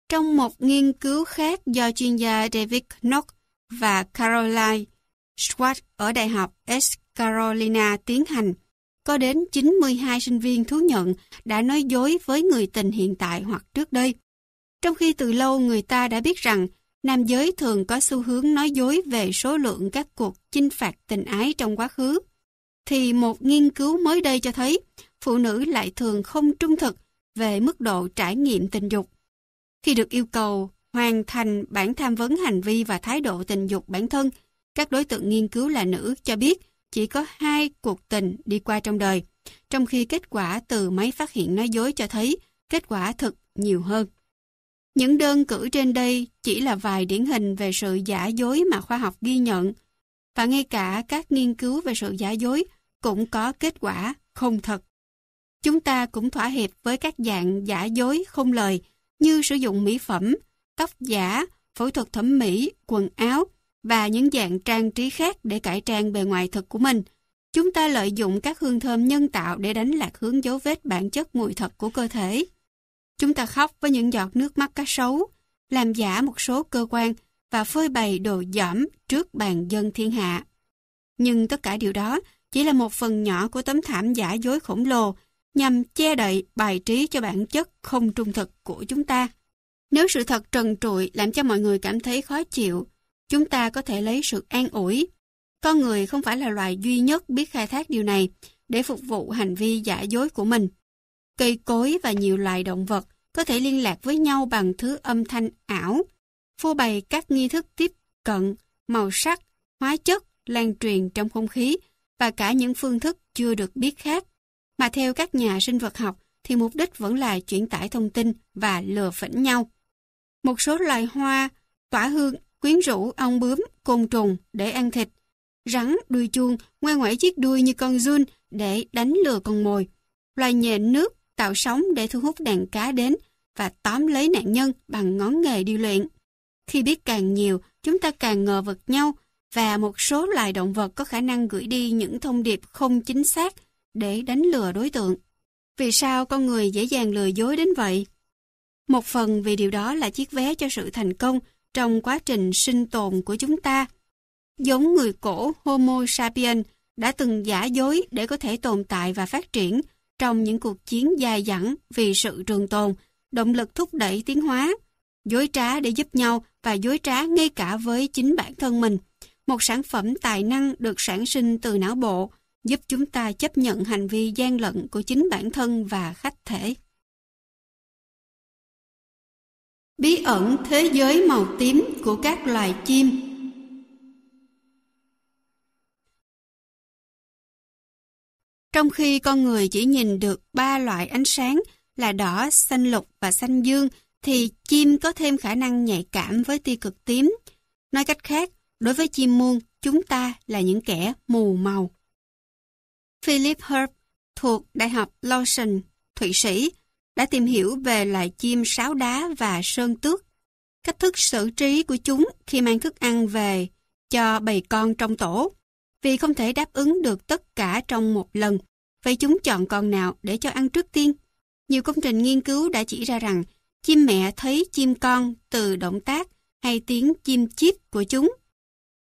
Trong một nghiên cứu khác do chuyên gia David Knock và Caroline Schwartz ở Đại học East Carolina tiến hành, có đến 92 sinh viên thú nhận đã nói dối với người tình hiện tại hoặc trước đây. Trong khi từ lâu người ta đã biết rằng nam giới thường có xu hướng nói dối về số lượng các cuộc chinh phạt tình ái trong quá khứ, thì một nghiên cứu mới đây cho thấy phụ nữ lại thường không trung thực về mức độ trải nghiệm tình dục. Khi được yêu cầu hoàn thành bản tham vấn hành vi và thái độ tình dục bản thân, các đối tượng nghiên cứu là nữ cho biết chỉ có hai cuộc tình đi qua trong đời, trong khi kết quả từ máy phát hiện nói dối cho thấy kết quả thực nhiều hơn. Những đơn cử trên đây chỉ là vài điển hình về sự giả dối mà khoa học ghi nhận, và ngay cả các nghiên cứu về sự giả dối cũng có kết quả không thật. Chúng ta cũng thỏa hiệp với các dạng giả dối không lời như sử dụng mỹ phẩm, tóc giả, phẫu thuật thẩm mỹ, quần áo và những dạng trang trí khác để cải trang bề ngoài thực của mình. Chúng ta lợi dụng các hương thơm nhân tạo để đánh lạc hướng dấu vết bản chất mùi thật của cơ thể. Chúng ta khóc với những giọt nước mắt cá sấu, làm giả một số cơ quan và phơi bày đồ dỏm trước bàn dân thiên hạ. Nhưng tất cả điều đó chỉ là một phần nhỏ của tấm thảm giả dối khổng lồ nhằm che đậy bài trí cho bản chất không trung thực của chúng ta. Nếu sự thật trần trụi làm cho mọi người cảm thấy khó chịu, chúng ta có thể lấy sự an ủi. Con người không phải là loài duy nhất biết khai thác điều này để phục vụ hành vi giả dối của mình. Cây cối và nhiều loài động vật có thể liên lạc với nhau bằng thứ âm thanh ảo, phô bày các nghi thức tiếp cận, màu sắc, hóa chất lan truyền trong không khí và cả những phương thức chưa được biết khác. Mà theo các nhà sinh vật học thì mục đích vẫn là chuyển tải thông tin và lừa phỉnh nhau. Một số loài hoa tỏa hương quyến rũ ong bướm, côn trùng để ăn thịt. Rắn đuôi chuông ngoe ngoẩy chiếc đuôi như con giun để đánh lừa con mồi. Loài nhện nước tạo sóng để thu hút đàn cá đến và tóm lấy nạn nhân bằng ngón nghề điêu luyện. Khi biết càng nhiều, chúng ta càng ngờ vực nhau và một số loài động vật có khả năng gửi đi những thông điệp không chính xác để đánh lừa đối tượng. Vì sao con người dễ dàng lừa dối đến vậy? Một phần vì điều đó là chiếc vé cho sự thành công trong quá trình sinh tồn của chúng ta. Giống người cổ Homo sapiens đã từng giả dối để có thể tồn tại và phát triển trong những cuộc chiến dài dẳng vì sự trường tồn, động lực thúc đẩy tiến hóa, dối trá để giúp nhau và dối trá ngay cả với chính bản thân mình. Một sản phẩm tài năng được sản sinh từ não bộ, giúp chúng ta chấp nhận hành vi gian lận của chính bản thân và khách thể. Bí ẩn thế giới màu tím của các loài chim Trong khi con người chỉ nhìn được ba loại ánh sáng là đỏ, xanh lục và xanh dương, thì chim có thêm khả năng nhạy cảm với tia cực tím. Nói cách khác, đối với chim muôn, chúng ta là những kẻ mù màu. Philip Herb thuộc Đại học Lawson, Thụy Sĩ, đã tìm hiểu về loài chim sáo đá và sơn tước. Cách thức xử trí của chúng khi mang thức ăn về cho bầy con trong tổ. Vì không thể đáp ứng được tất cả trong một lần, vậy chúng chọn con nào để cho ăn trước tiên? Nhiều công trình nghiên cứu đã chỉ ra rằng chim mẹ thấy chim con từ động tác hay tiếng chim chip của chúng.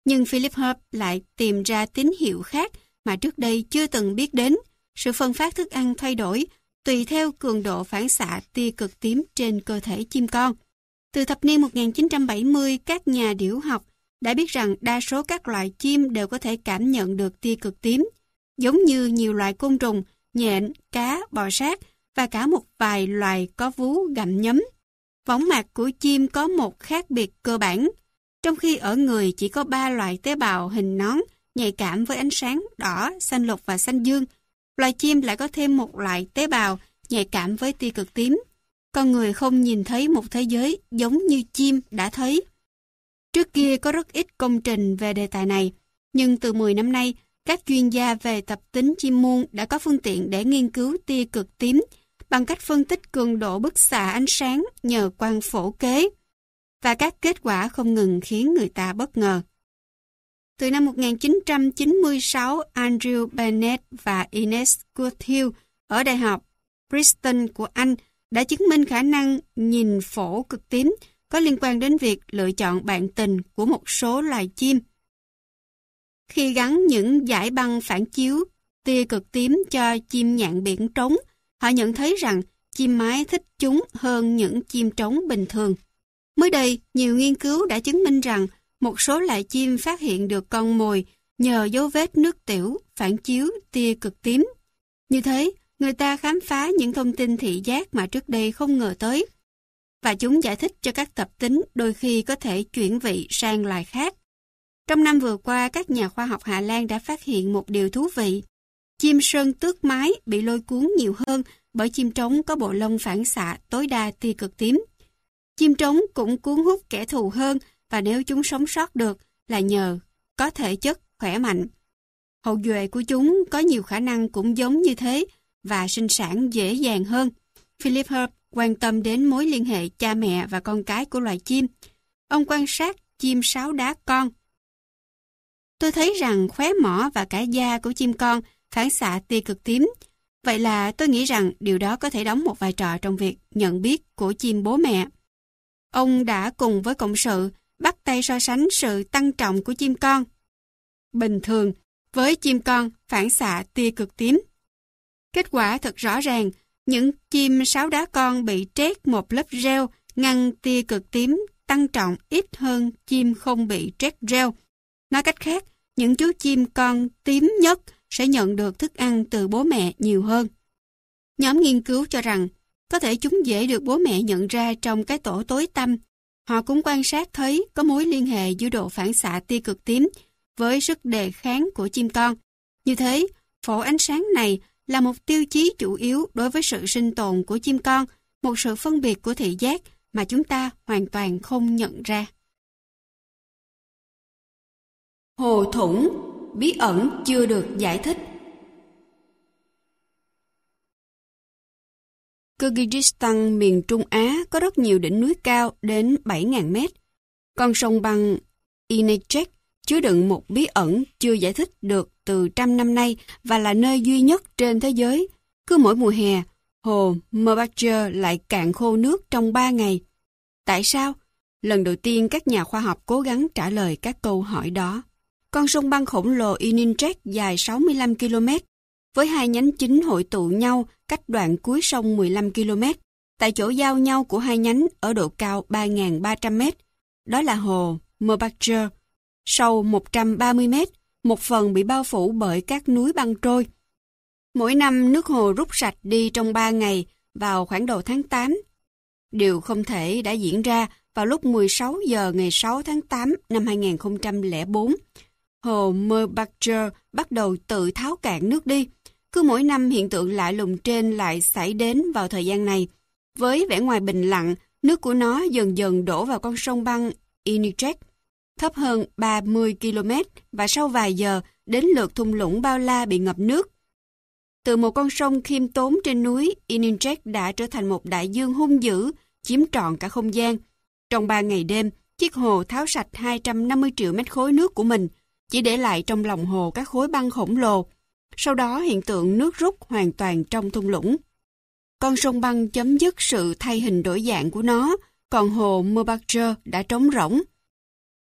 Nhưng Philip Herb lại tìm ra tín hiệu khác mà trước đây chưa từng biết đến. Sự phân phát thức ăn thay đổi tùy theo cường độ phản xạ tia cực tím trên cơ thể chim con. Từ thập niên 1970, các nhà điểu học đã biết rằng đa số các loài chim đều có thể cảm nhận được tia cực tím, giống như nhiều loài côn trùng, nhện, cá, bò sát và cả một vài loài có vú gặm nhấm. Võng mạc của chim có một khác biệt cơ bản, trong khi ở người chỉ có ba loại tế bào hình nón nhạy cảm với ánh sáng đỏ, xanh lục và xanh dương. Loài chim lại có thêm một loại tế bào nhạy cảm với tia cực tím. Con người không nhìn thấy một thế giới giống như chim đã thấy. Trước kia có rất ít công trình về đề tài này, nhưng từ 10 năm nay, các chuyên gia về tập tính chim muôn đã có phương tiện để nghiên cứu tia cực tím bằng cách phân tích cường độ bức xạ ánh sáng nhờ quang phổ kế. Và các kết quả không ngừng khiến người ta bất ngờ. Từ năm 1996, Andrew Bennett và Ines Goodhill ở Đại học Bristol của Anh đã chứng minh khả năng nhìn phổ cực tím có liên quan đến việc lựa chọn bạn tình của một số loài chim. Khi gắn những giải băng phản chiếu tia cực tím cho chim nhạn biển trống, họ nhận thấy rằng chim mái thích chúng hơn những chim trống bình thường. Mới đây, nhiều nghiên cứu đã chứng minh rằng một số loài chim phát hiện được con mồi nhờ dấu vết nước tiểu phản chiếu tia cực tím. Như thế, người ta khám phá những thông tin thị giác mà trước đây không ngờ tới. Và chúng giải thích cho các tập tính đôi khi có thể chuyển vị sang loài khác. Trong năm vừa qua, các nhà khoa học Hà Lan đã phát hiện một điều thú vị. Chim sơn tước mái bị lôi cuốn nhiều hơn bởi chim trống có bộ lông phản xạ tối đa tia cực tím. Chim trống cũng cuốn hút kẻ thù hơn và nếu chúng sống sót được là nhờ có thể chất khỏe mạnh. Hậu duệ của chúng có nhiều khả năng cũng giống như thế và sinh sản dễ dàng hơn. Philip Herb quan tâm đến mối liên hệ cha mẹ và con cái của loài chim. Ông quan sát chim sáo đá con. Tôi thấy rằng khóe mỏ và cả da của chim con phản xạ tia cực tím. Vậy là tôi nghĩ rằng điều đó có thể đóng một vai trò trong việc nhận biết của chim bố mẹ. Ông đã cùng với cộng sự bắt tay so sánh sự tăng trọng của chim con. Bình thường, với chim con phản xạ tia cực tím Kết quả thật rõ ràng, những chim sáo đá con bị trét một lớp rêu ngăn tia cực tím tăng trọng ít hơn chim không bị trét rêu. Nói cách khác, những chú chim con tím nhất sẽ nhận được thức ăn từ bố mẹ nhiều hơn. Nhóm nghiên cứu cho rằng, có thể chúng dễ được bố mẹ nhận ra trong cái tổ tối tăm. Họ cũng quan sát thấy có mối liên hệ giữa độ phản xạ tia cực tím với sức đề kháng của chim con. Như thế, phổ ánh sáng này là một tiêu chí chủ yếu đối với sự sinh tồn của chim con, một sự phân biệt của thị giác mà chúng ta hoàn toàn không nhận ra. Hồ Thủng, bí ẩn chưa được giải thích. Kyrgyzstan miền Trung Á có rất nhiều đỉnh núi cao đến 7.000 mét. Con sông băng Inechek chứa đựng một bí ẩn chưa giải thích được từ trăm năm nay và là nơi duy nhất trên thế giới. Cứ mỗi mùa hè, hồ Merbacher lại cạn khô nước trong 3 ngày. Tại sao? Lần đầu tiên các nhà khoa học cố gắng trả lời các câu hỏi đó. Con sông băng khổng lồ Inintrek dài 65 km, với hai nhánh chính hội tụ nhau cách đoạn cuối sông 15 km, tại chỗ giao nhau của hai nhánh ở độ cao 3.300 m. Đó là hồ Merbacher, sâu 130 m, một phần bị bao phủ bởi các núi băng trôi. Mỗi năm nước hồ rút sạch đi trong 3 ngày vào khoảng đầu tháng 8. Điều không thể đã diễn ra vào lúc 16 giờ ngày 6 tháng 8 năm 2004. Hồ Merbacher bắt đầu tự tháo cạn nước đi. Cứ mỗi năm hiện tượng lạ lùng trên lại xảy đến vào thời gian này. Với vẻ ngoài bình lặng, nước của nó dần dần đổ vào con sông băng Initrek thấp hơn 30 km và sau vài giờ đến lượt thung lũng bao la bị ngập nước. Từ một con sông khiêm tốn trên núi, Ininjek đã trở thành một đại dương hung dữ, chiếm trọn cả không gian. Trong ba ngày đêm, chiếc hồ tháo sạch 250 triệu mét khối nước của mình, chỉ để lại trong lòng hồ các khối băng khổng lồ. Sau đó hiện tượng nước rút hoàn toàn trong thung lũng. Con sông băng chấm dứt sự thay hình đổi dạng của nó, còn hồ Merbacher đã trống rỗng.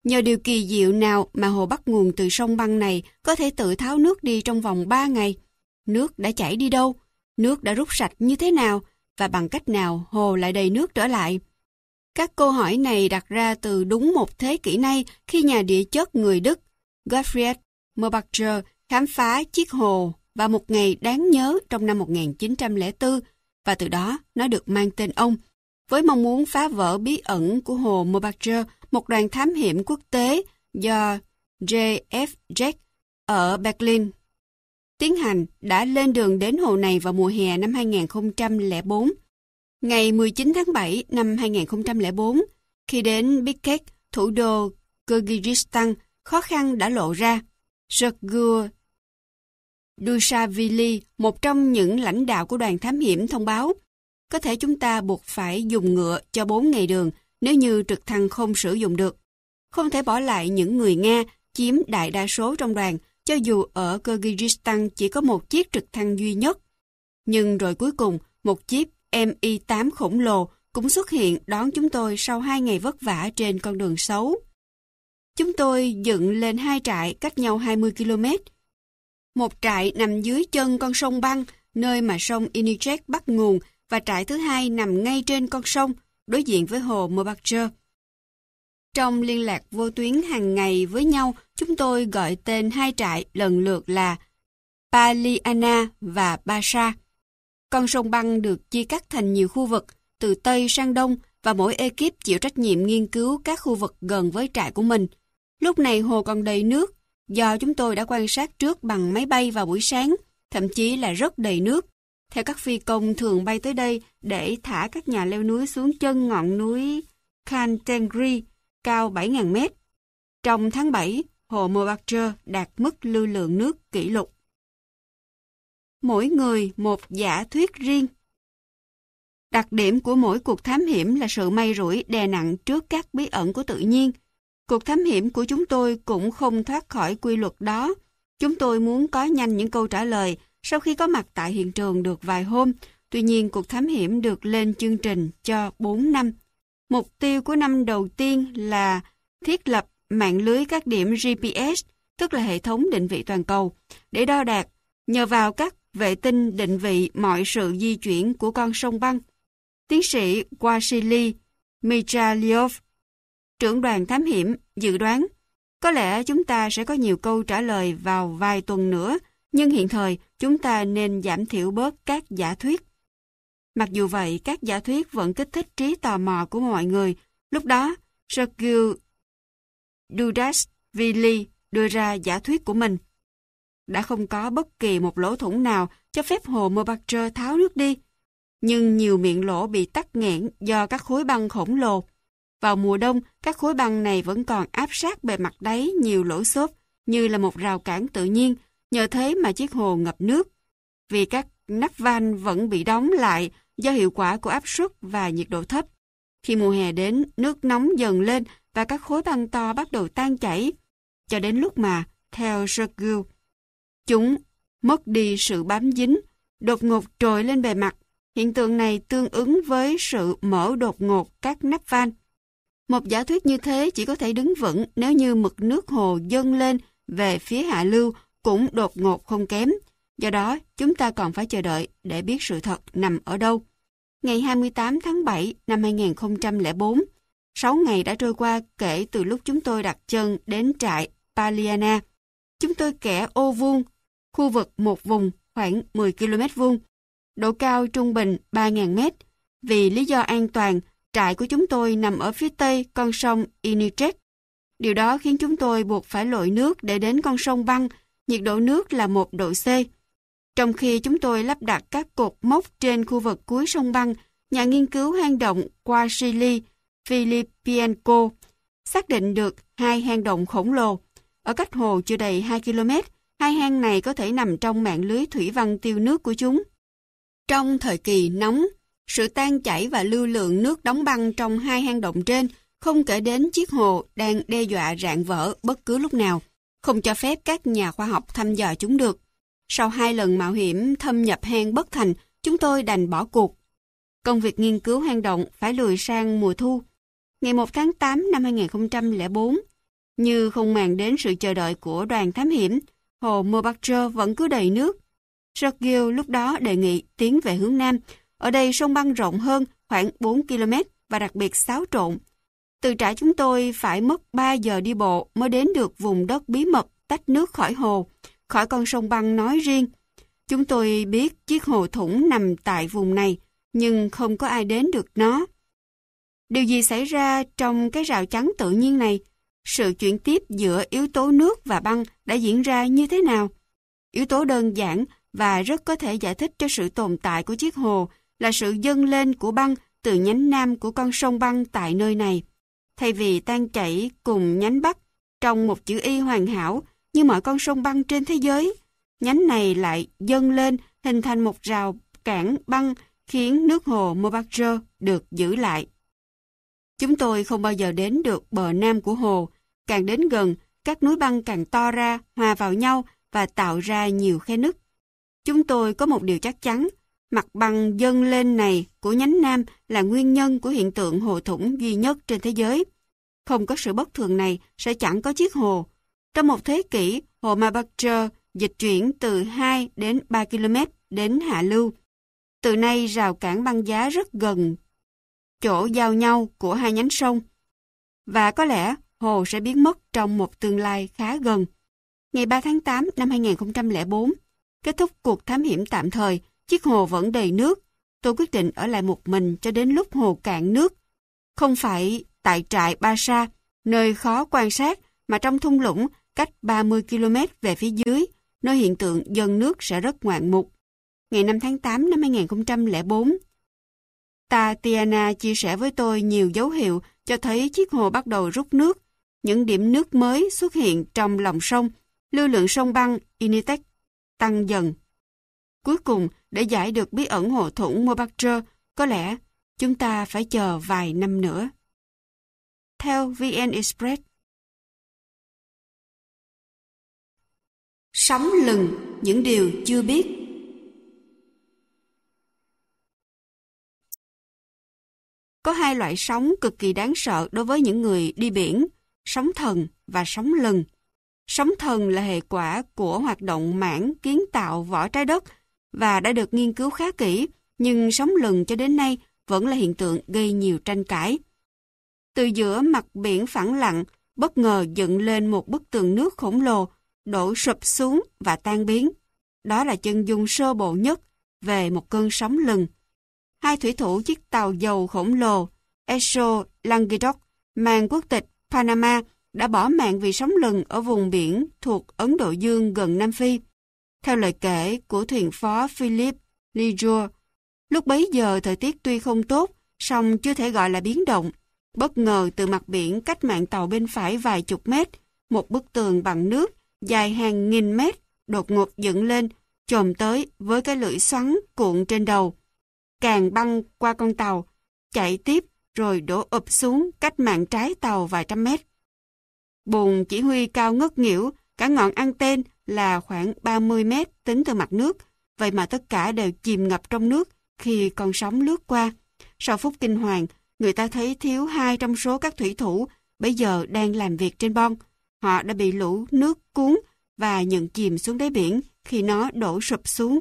Nhờ điều kỳ diệu nào mà hồ bắt nguồn từ sông băng này có thể tự tháo nước đi trong vòng 3 ngày. Nước đã chảy đi đâu? Nước đã rút sạch như thế nào? Và bằng cách nào hồ lại đầy nước trở lại? Các câu hỏi này đặt ra từ đúng một thế kỷ nay khi nhà địa chất người Đức Gottfried Merbacher khám phá chiếc hồ vào một ngày đáng nhớ trong năm 1904 và từ đó, nó được mang tên ông với mong muốn phá vỡ bí ẩn của hồ Merbacher một đoàn thám hiểm quốc tế do J.F. Jack ở Berlin tiến hành đã lên đường đến hồ này vào mùa hè năm 2004. Ngày 19 tháng 7 năm 2004, khi đến Bishkek, thủ đô Kyrgyzstan, khó khăn đã lộ ra. Sergei Dushavili, một trong những lãnh đạo của đoàn thám hiểm thông báo, có thể chúng ta buộc phải dùng ngựa cho 4 ngày đường nếu như trực thăng không sử dụng được. Không thể bỏ lại những người Nga chiếm đại đa số trong đoàn, cho dù ở Kyrgyzstan chỉ có một chiếc trực thăng duy nhất. Nhưng rồi cuối cùng, một chiếc Mi-8 khổng lồ cũng xuất hiện đón chúng tôi sau hai ngày vất vả trên con đường xấu. Chúng tôi dựng lên hai trại cách nhau 20 km. Một trại nằm dưới chân con sông băng, nơi mà sông Inichek bắt nguồn, và trại thứ hai nằm ngay trên con sông, đối diện với hồ Mobacher. Trong liên lạc vô tuyến hàng ngày với nhau, chúng tôi gọi tên hai trại lần lượt là Paliana và Basha. Con sông băng được chia cắt thành nhiều khu vực, từ Tây sang Đông, và mỗi ekip chịu trách nhiệm nghiên cứu các khu vực gần với trại của mình. Lúc này hồ còn đầy nước, do chúng tôi đã quan sát trước bằng máy bay vào buổi sáng, thậm chí là rất đầy nước. Theo các phi công thường bay tới đây để thả các nhà leo núi xuống chân ngọn núi Kantengri cao 7.000 mét. Trong tháng 7, hồ Mobacher đạt mức lưu lượng nước kỷ lục. Mỗi người một giả thuyết riêng. Đặc điểm của mỗi cuộc thám hiểm là sự may rủi đè nặng trước các bí ẩn của tự nhiên. Cuộc thám hiểm của chúng tôi cũng không thoát khỏi quy luật đó. Chúng tôi muốn có nhanh những câu trả lời sau khi có mặt tại hiện trường được vài hôm. Tuy nhiên, cuộc thám hiểm được lên chương trình cho 4 năm. Mục tiêu của năm đầu tiên là thiết lập mạng lưới các điểm GPS, tức là hệ thống định vị toàn cầu, để đo đạt. Nhờ vào các vệ tinh định vị mọi sự di chuyển của con sông băng. Tiến sĩ Wasily Michaliov, trưởng đoàn thám hiểm, dự đoán có lẽ chúng ta sẽ có nhiều câu trả lời vào vài tuần nữa, nhưng hiện thời chúng ta nên giảm thiểu bớt các giả thuyết. Mặc dù vậy, các giả thuyết vẫn kích thích trí tò mò của mọi người. Lúc đó, Sergio Dudashvili đưa ra giả thuyết của mình. Đã không có bất kỳ một lỗ thủng nào cho phép hồ Mobacher tháo nước đi, nhưng nhiều miệng lỗ bị tắc nghẽn do các khối băng khổng lồ. Vào mùa đông, các khối băng này vẫn còn áp sát bề mặt đáy nhiều lỗ xốp như là một rào cản tự nhiên, nhờ thế mà chiếc hồ ngập nước. Vì các nắp van vẫn bị đóng lại do hiệu quả của áp suất và nhiệt độ thấp. Khi mùa hè đến, nước nóng dần lên và các khối băng to bắt đầu tan chảy. Cho đến lúc mà, theo Sergio, chúng mất đi sự bám dính, đột ngột trồi lên bề mặt. Hiện tượng này tương ứng với sự mở đột ngột các nắp van. Một giả thuyết như thế chỉ có thể đứng vững nếu như mực nước hồ dâng lên về phía hạ lưu cũng đột ngột không kém. Do đó, chúng ta còn phải chờ đợi để biết sự thật nằm ở đâu. Ngày 28 tháng 7 năm 2004, 6 ngày đã trôi qua kể từ lúc chúng tôi đặt chân đến trại Paliana. Chúng tôi kẻ ô vuông, khu vực một vùng khoảng 10 km vuông, độ cao trung bình 3.000 mét. Vì lý do an toàn, trại của chúng tôi nằm ở phía tây con sông Initrek. Điều đó khiến chúng tôi buộc phải lội nước để đến con sông băng, nhiệt độ nước là 1 độ C. Trong khi chúng tôi lắp đặt các cột mốc trên khu vực cuối sông băng, nhà nghiên cứu hang động Quasili Filipienko xác định được hai hang động khổng lồ. Ở cách hồ chưa đầy 2 km, hai hang này có thể nằm trong mạng lưới thủy văn tiêu nước của chúng. Trong thời kỳ nóng, sự tan chảy và lưu lượng nước đóng băng trong hai hang động trên không kể đến chiếc hồ đang đe dọa rạn vỡ bất cứ lúc nào, không cho phép các nhà khoa học thăm dò chúng được. Sau hai lần mạo hiểm thâm nhập hang bất thành, chúng tôi đành bỏ cuộc. Công việc nghiên cứu hang động phải lùi sang mùa thu. Ngày 1 tháng 8 năm 2004, như không màng đến sự chờ đợi của đoàn thám hiểm, hồ Mobacho vẫn cứ đầy nước. Sergio lúc đó đề nghị tiến về hướng Nam. Ở đây sông băng rộng hơn khoảng 4 km và đặc biệt xáo trộn. Từ trại chúng tôi phải mất 3 giờ đi bộ mới đến được vùng đất bí mật tách nước khỏi hồ khỏi con sông băng nói riêng. Chúng tôi biết chiếc hồ thủng nằm tại vùng này, nhưng không có ai đến được nó. Điều gì xảy ra trong cái rào chắn tự nhiên này? Sự chuyển tiếp giữa yếu tố nước và băng đã diễn ra như thế nào? Yếu tố đơn giản và rất có thể giải thích cho sự tồn tại của chiếc hồ là sự dâng lên của băng từ nhánh nam của con sông băng tại nơi này. Thay vì tan chảy cùng nhánh bắc trong một chữ Y hoàn hảo như mọi con sông băng trên thế giới. Nhánh này lại dâng lên hình thành một rào cản băng khiến nước hồ Mobacho được giữ lại. Chúng tôi không bao giờ đến được bờ nam của hồ. Càng đến gần, các núi băng càng to ra, hòa vào nhau và tạo ra nhiều khe nứt. Chúng tôi có một điều chắc chắn, mặt băng dâng lên này của nhánh nam là nguyên nhân của hiện tượng hồ thủng duy nhất trên thế giới. Không có sự bất thường này sẽ chẳng có chiếc hồ, trong một thế kỷ, hồ Mabacher dịch chuyển từ 2 đến 3 km đến hạ lưu. Từ nay rào cản băng giá rất gần chỗ giao nhau của hai nhánh sông và có lẽ hồ sẽ biến mất trong một tương lai khá gần. Ngày 3 tháng 8 năm 2004, kết thúc cuộc thám hiểm tạm thời, chiếc hồ vẫn đầy nước. Tôi quyết định ở lại một mình cho đến lúc hồ cạn nước. Không phải tại trại Ba Sa, nơi khó quan sát, mà trong thung lũng cách 30 km về phía dưới, nơi hiện tượng dâng nước sẽ rất ngoạn mục. Ngày 5 tháng 8 năm 2004, Tatiana chia sẻ với tôi nhiều dấu hiệu cho thấy chiếc hồ bắt đầu rút nước. Những điểm nước mới xuất hiện trong lòng sông, lưu lượng sông băng Initech tăng dần. Cuối cùng, để giải được bí ẩn hồ thủng Mobacher, có lẽ chúng ta phải chờ vài năm nữa. Theo VN Express, Sóng lừng những điều chưa biết. Có hai loại sóng cực kỳ đáng sợ đối với những người đi biển, sóng thần và sóng lừng. Sóng thần là hệ quả của hoạt động mảng kiến tạo vỏ trái đất và đã được nghiên cứu khá kỹ, nhưng sóng lừng cho đến nay vẫn là hiện tượng gây nhiều tranh cãi. Từ giữa mặt biển phẳng lặng, bất ngờ dựng lên một bức tường nước khổng lồ, đổ sụp xuống và tan biến. Đó là chân dung sơ bộ nhất về một cơn sóng lừng. Hai thủy thủ chiếc tàu dầu khổng lồ Esso Languedoc mang quốc tịch Panama đã bỏ mạng vì sóng lừng ở vùng biển thuộc Ấn Độ Dương gần Nam Phi. Theo lời kể của thuyền phó Philip Lijour, lúc bấy giờ thời tiết tuy không tốt, song chưa thể gọi là biến động. Bất ngờ từ mặt biển cách mạng tàu bên phải vài chục mét, một bức tường bằng nước dài hàng nghìn mét đột ngột dựng lên, chồm tới với cái lưỡi xoắn cuộn trên đầu. Càng băng qua con tàu, chạy tiếp rồi đổ ụp xuống cách mạng trái tàu vài trăm mét. Bùn chỉ huy cao ngất nghỉu, cả ngọn anten là khoảng 30 mét tính từ mặt nước, vậy mà tất cả đều chìm ngập trong nước khi con sóng lướt qua. Sau phút kinh hoàng, người ta thấy thiếu hai trong số các thủy thủ bây giờ đang làm việc trên bon. Họ đã bị lũ nước cuốn và nhận chìm xuống đáy biển khi nó đổ sụp xuống.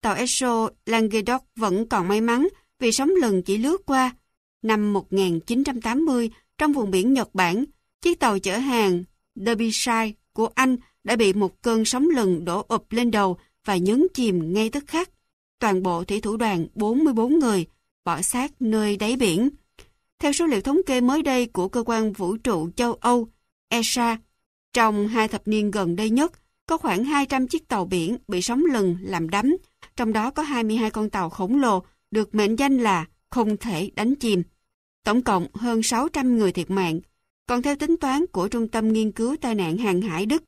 Tàu Esso Languedoc vẫn còn may mắn vì sóng lần chỉ lướt qua. Năm 1980, trong vùng biển Nhật Bản, chiếc tàu chở hàng Derbyshire của Anh đã bị một cơn sóng lừng đổ ụp lên đầu và nhấn chìm ngay tức khắc. Toàn bộ thủy thủ đoàn 44 người bỏ xác nơi đáy biển. Theo số liệu thống kê mới đây của cơ quan vũ trụ châu Âu, ESA, trong hai thập niên gần đây nhất, có khoảng 200 chiếc tàu biển bị sóng lừng làm đắm, trong đó có 22 con tàu khổng lồ được mệnh danh là không thể đánh chìm. Tổng cộng hơn 600 người thiệt mạng. Còn theo tính toán của Trung tâm Nghiên cứu Tai nạn hàng hải Đức,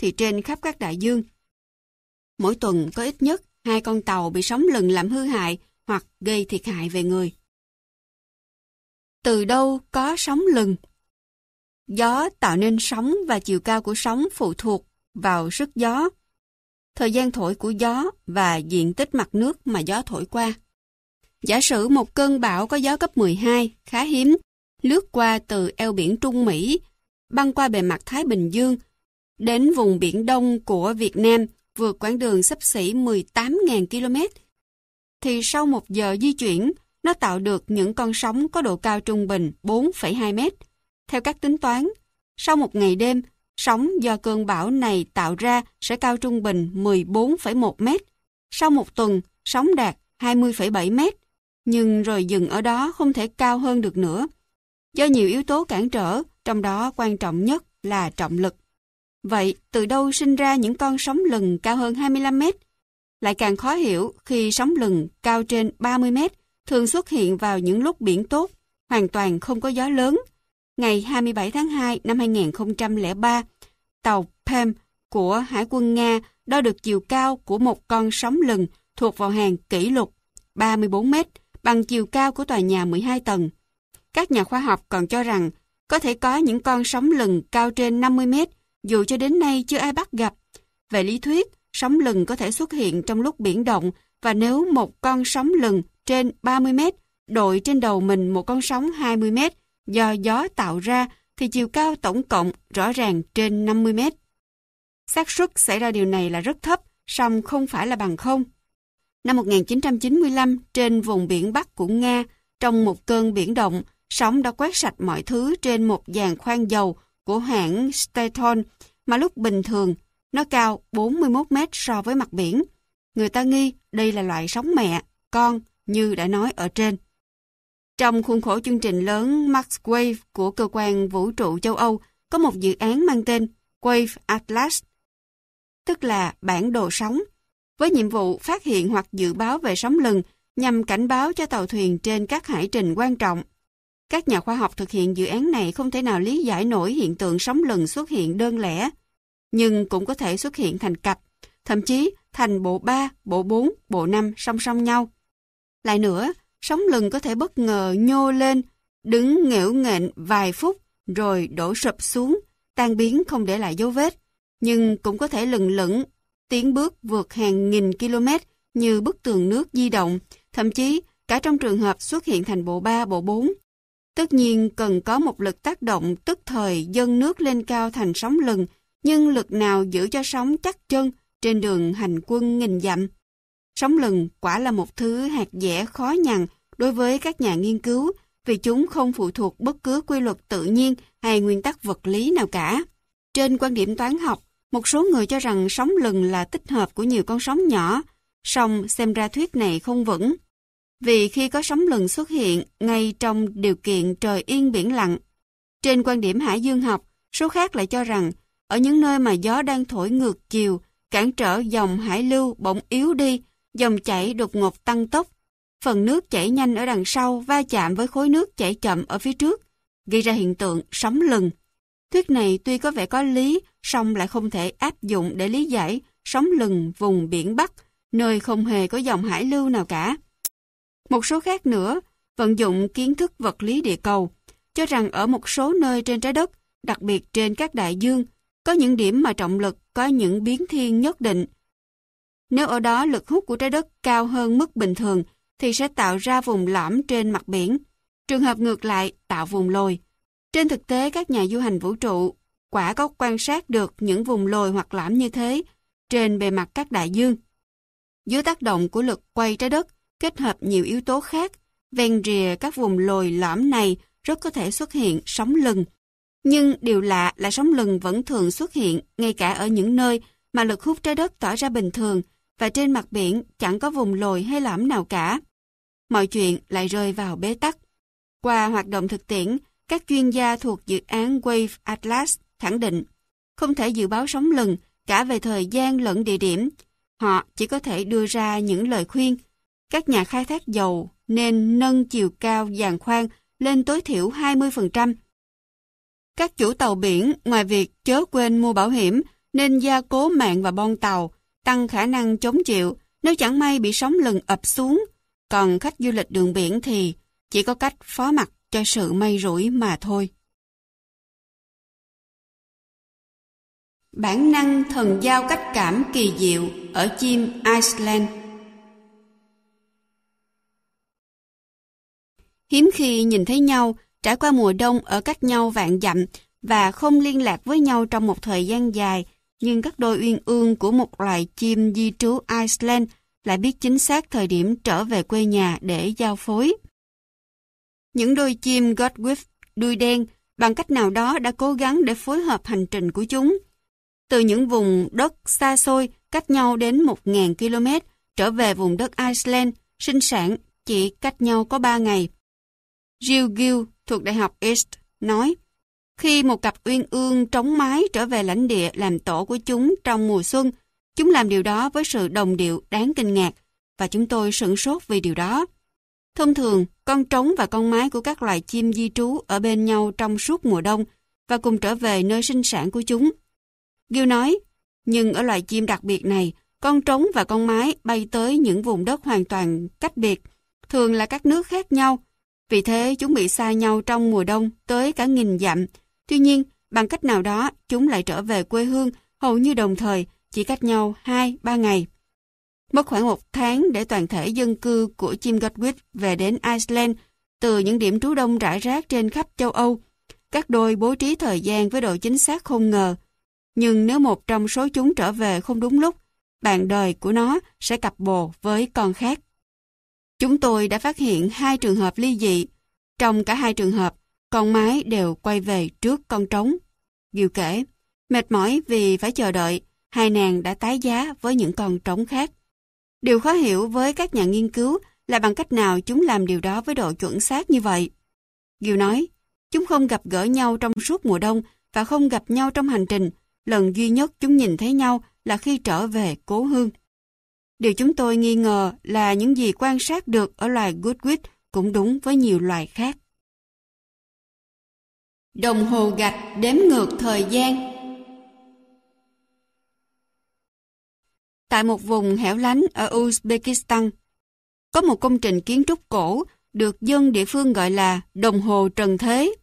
thì trên khắp các đại dương, mỗi tuần có ít nhất hai con tàu bị sóng lừng làm hư hại hoặc gây thiệt hại về người. Từ đâu có sóng lừng? Gió tạo nên sóng và chiều cao của sóng phụ thuộc vào sức gió, thời gian thổi của gió và diện tích mặt nước mà gió thổi qua. Giả sử một cơn bão có gió cấp 12, khá hiếm, lướt qua từ eo biển Trung Mỹ, băng qua bề mặt Thái Bình Dương, đến vùng biển đông của Việt Nam, vượt quãng đường sắp xỉ 18.000 km, thì sau một giờ di chuyển, nó tạo được những con sóng có độ cao trung bình 4,2 mét. Theo các tính toán, sau một ngày đêm, sóng do cơn bão này tạo ra sẽ cao trung bình 14,1 mét. Sau một tuần, sóng đạt 20,7 mét, nhưng rồi dừng ở đó không thể cao hơn được nữa. Do nhiều yếu tố cản trở, trong đó quan trọng nhất là trọng lực. Vậy, từ đâu sinh ra những con sóng lừng cao hơn 25 mét? Lại càng khó hiểu khi sóng lừng cao trên 30 mét thường xuất hiện vào những lúc biển tốt, hoàn toàn không có gió lớn. Ngày 27 tháng 2 năm 2003, tàu PEM của Hải quân Nga đo được chiều cao của một con sóng lừng thuộc vào hàng kỷ lục 34 mét, bằng chiều cao của tòa nhà 12 tầng. Các nhà khoa học còn cho rằng có thể có những con sóng lừng cao trên 50 mét, dù cho đến nay chưa ai bắt gặp. Về lý thuyết, sóng lừng có thể xuất hiện trong lúc biển động và nếu một con sóng lừng trên 30 mét đội trên đầu mình một con sóng 20 mét do gió tạo ra thì chiều cao tổng cộng rõ ràng trên 50 mét. xác suất xảy ra điều này là rất thấp, song không phải là bằng không. Năm 1995, trên vùng biển Bắc của Nga, trong một cơn biển động, sóng đã quét sạch mọi thứ trên một dàn khoan dầu của hãng Staton, mà lúc bình thường, nó cao 41 mét so với mặt biển. Người ta nghi đây là loại sóng mẹ, con, như đã nói ở trên. Trong khuôn khổ chương trình lớn Max Wave của cơ quan vũ trụ châu Âu, có một dự án mang tên Wave Atlas, tức là bản đồ sóng, với nhiệm vụ phát hiện hoặc dự báo về sóng lừng nhằm cảnh báo cho tàu thuyền trên các hải trình quan trọng. Các nhà khoa học thực hiện dự án này không thể nào lý giải nổi hiện tượng sóng lừng xuất hiện đơn lẻ, nhưng cũng có thể xuất hiện thành cặp, thậm chí thành bộ 3, bộ 4, bộ 5 song song nhau. Lại nữa, sóng lừng có thể bất ngờ nhô lên, đứng nghễu nghện vài phút rồi đổ sụp xuống, tan biến không để lại dấu vết, nhưng cũng có thể lừng lững tiến bước vượt hàng nghìn km như bức tường nước di động, thậm chí cả trong trường hợp xuất hiện thành bộ 3, bộ 4. Tất nhiên cần có một lực tác động tức thời dâng nước lên cao thành sóng lừng, nhưng lực nào giữ cho sóng chắc chân trên đường hành quân nghìn dặm. Sóng lừng quả là một thứ hạt dẻ khó nhằn đối với các nhà nghiên cứu vì chúng không phụ thuộc bất cứ quy luật tự nhiên hay nguyên tắc vật lý nào cả. Trên quan điểm toán học, một số người cho rằng sóng lừng là tích hợp của nhiều con sóng nhỏ, song xem ra thuyết này không vững. Vì khi có sóng lừng xuất hiện ngay trong điều kiện trời yên biển lặng, trên quan điểm hải dương học, số khác lại cho rằng ở những nơi mà gió đang thổi ngược chiều, cản trở dòng hải lưu bỗng yếu đi, dòng chảy đột ngột tăng tốc. Phần nước chảy nhanh ở đằng sau va chạm với khối nước chảy chậm ở phía trước, gây ra hiện tượng sóng lừng. Thuyết này tuy có vẻ có lý, song lại không thể áp dụng để lý giải sóng lừng vùng biển Bắc, nơi không hề có dòng hải lưu nào cả. Một số khác nữa, vận dụng kiến thức vật lý địa cầu, cho rằng ở một số nơi trên trái đất, đặc biệt trên các đại dương, có những điểm mà trọng lực có những biến thiên nhất định. Nếu ở đó lực hút của trái đất cao hơn mức bình thường, thì sẽ tạo ra vùng lõm trên mặt biển. Trường hợp ngược lại, tạo vùng lồi. Trên thực tế, các nhà du hành vũ trụ quả có quan sát được những vùng lồi hoặc lõm như thế trên bề mặt các đại dương. Dưới tác động của lực quay trái đất, kết hợp nhiều yếu tố khác, ven rìa các vùng lồi lõm này rất có thể xuất hiện sóng lừng. Nhưng điều lạ là sóng lừng vẫn thường xuất hiện ngay cả ở những nơi mà lực hút trái đất tỏ ra bình thường và trên mặt biển chẳng có vùng lồi hay lõm nào cả. Mọi chuyện lại rơi vào bế tắc. Qua hoạt động thực tiễn, các chuyên gia thuộc dự án Wave Atlas khẳng định không thể dự báo sóng lừng cả về thời gian lẫn địa điểm. Họ chỉ có thể đưa ra những lời khuyên. Các nhà khai thác dầu nên nâng chiều cao giàn khoan lên tối thiểu 20%. Các chủ tàu biển, ngoài việc chớ quên mua bảo hiểm, nên gia cố mạng và bon tàu, tăng khả năng chống chịu nếu chẳng may bị sóng lừng ập xuống. Còn khách du lịch đường biển thì chỉ có cách phó mặt cho sự may rủi mà thôi. Bản năng thần giao cách cảm kỳ diệu ở chim Iceland Hiếm khi nhìn thấy nhau, trải qua mùa đông ở cách nhau vạn dặm và không liên lạc với nhau trong một thời gian dài, nhưng các đôi uyên ương của một loài chim di trú Iceland lại biết chính xác thời điểm trở về quê nhà để giao phối. Những đôi chim Godwith đuôi đen bằng cách nào đó đã cố gắng để phối hợp hành trình của chúng. Từ những vùng đất xa xôi cách nhau đến 1.000 km trở về vùng đất Iceland, sinh sản chỉ cách nhau có 3 ngày. Jill Gill thuộc Đại học East nói, khi một cặp uyên ương trống mái trở về lãnh địa làm tổ của chúng trong mùa xuân, chúng làm điều đó với sự đồng điệu đáng kinh ngạc và chúng tôi sửng sốt vì điều đó. Thông thường, con trống và con mái của các loài chim di trú ở bên nhau trong suốt mùa đông và cùng trở về nơi sinh sản của chúng. Gill nói, nhưng ở loài chim đặc biệt này, con trống và con mái bay tới những vùng đất hoàn toàn cách biệt, thường là các nước khác nhau, vì thế chúng bị xa nhau trong mùa đông tới cả nghìn dặm. Tuy nhiên, bằng cách nào đó, chúng lại trở về quê hương hầu như đồng thời, chỉ cách nhau 2-3 ngày. Mất khoảng một tháng để toàn thể dân cư của chim Gatwick về đến Iceland từ những điểm trú đông rải rác trên khắp châu Âu. Các đôi bố trí thời gian với độ chính xác không ngờ. Nhưng nếu một trong số chúng trở về không đúng lúc, bạn đời của nó sẽ cặp bồ với con khác. Chúng tôi đã phát hiện hai trường hợp ly dị. Trong cả hai trường hợp, con mái đều quay về trước con trống. Diệu kể, mệt mỏi vì phải chờ đợi, hai nàng đã tái giá với những con trống khác. Điều khó hiểu với các nhà nghiên cứu là bằng cách nào chúng làm điều đó với độ chuẩn xác như vậy. Diệu nói, chúng không gặp gỡ nhau trong suốt mùa đông và không gặp nhau trong hành trình. Lần duy nhất chúng nhìn thấy nhau là khi trở về cố hương. Điều chúng tôi nghi ngờ là những gì quan sát được ở loài Goodwit cũng đúng với nhiều loài khác. Đồng hồ gạch đếm ngược thời gian Tại một vùng hẻo lánh ở Uzbekistan, có một công trình kiến trúc cổ được dân địa phương gọi là đồng hồ trần thế.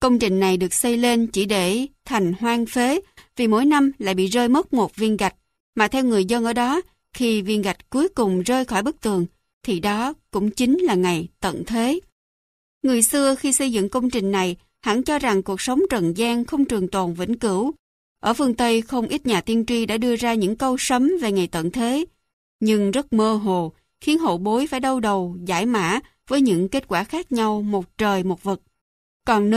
Công trình này được xây lên chỉ để thành hoang phế vì mỗi năm lại bị rơi mất một viên gạch, mà theo người dân ở đó khi viên gạch cuối cùng rơi khỏi bức tường, thì đó cũng chính là ngày tận thế. Người xưa khi xây dựng công trình này hẳn cho rằng cuộc sống trần gian không trường tồn vĩnh cửu. Ở phương Tây không ít nhà tiên tri đã đưa ra những câu sấm về ngày tận thế. nhưng rất mơ hồ, khiến hậu bối phải đau đầu, giải mã với những kết quả khác nhau một trời một vực. Còn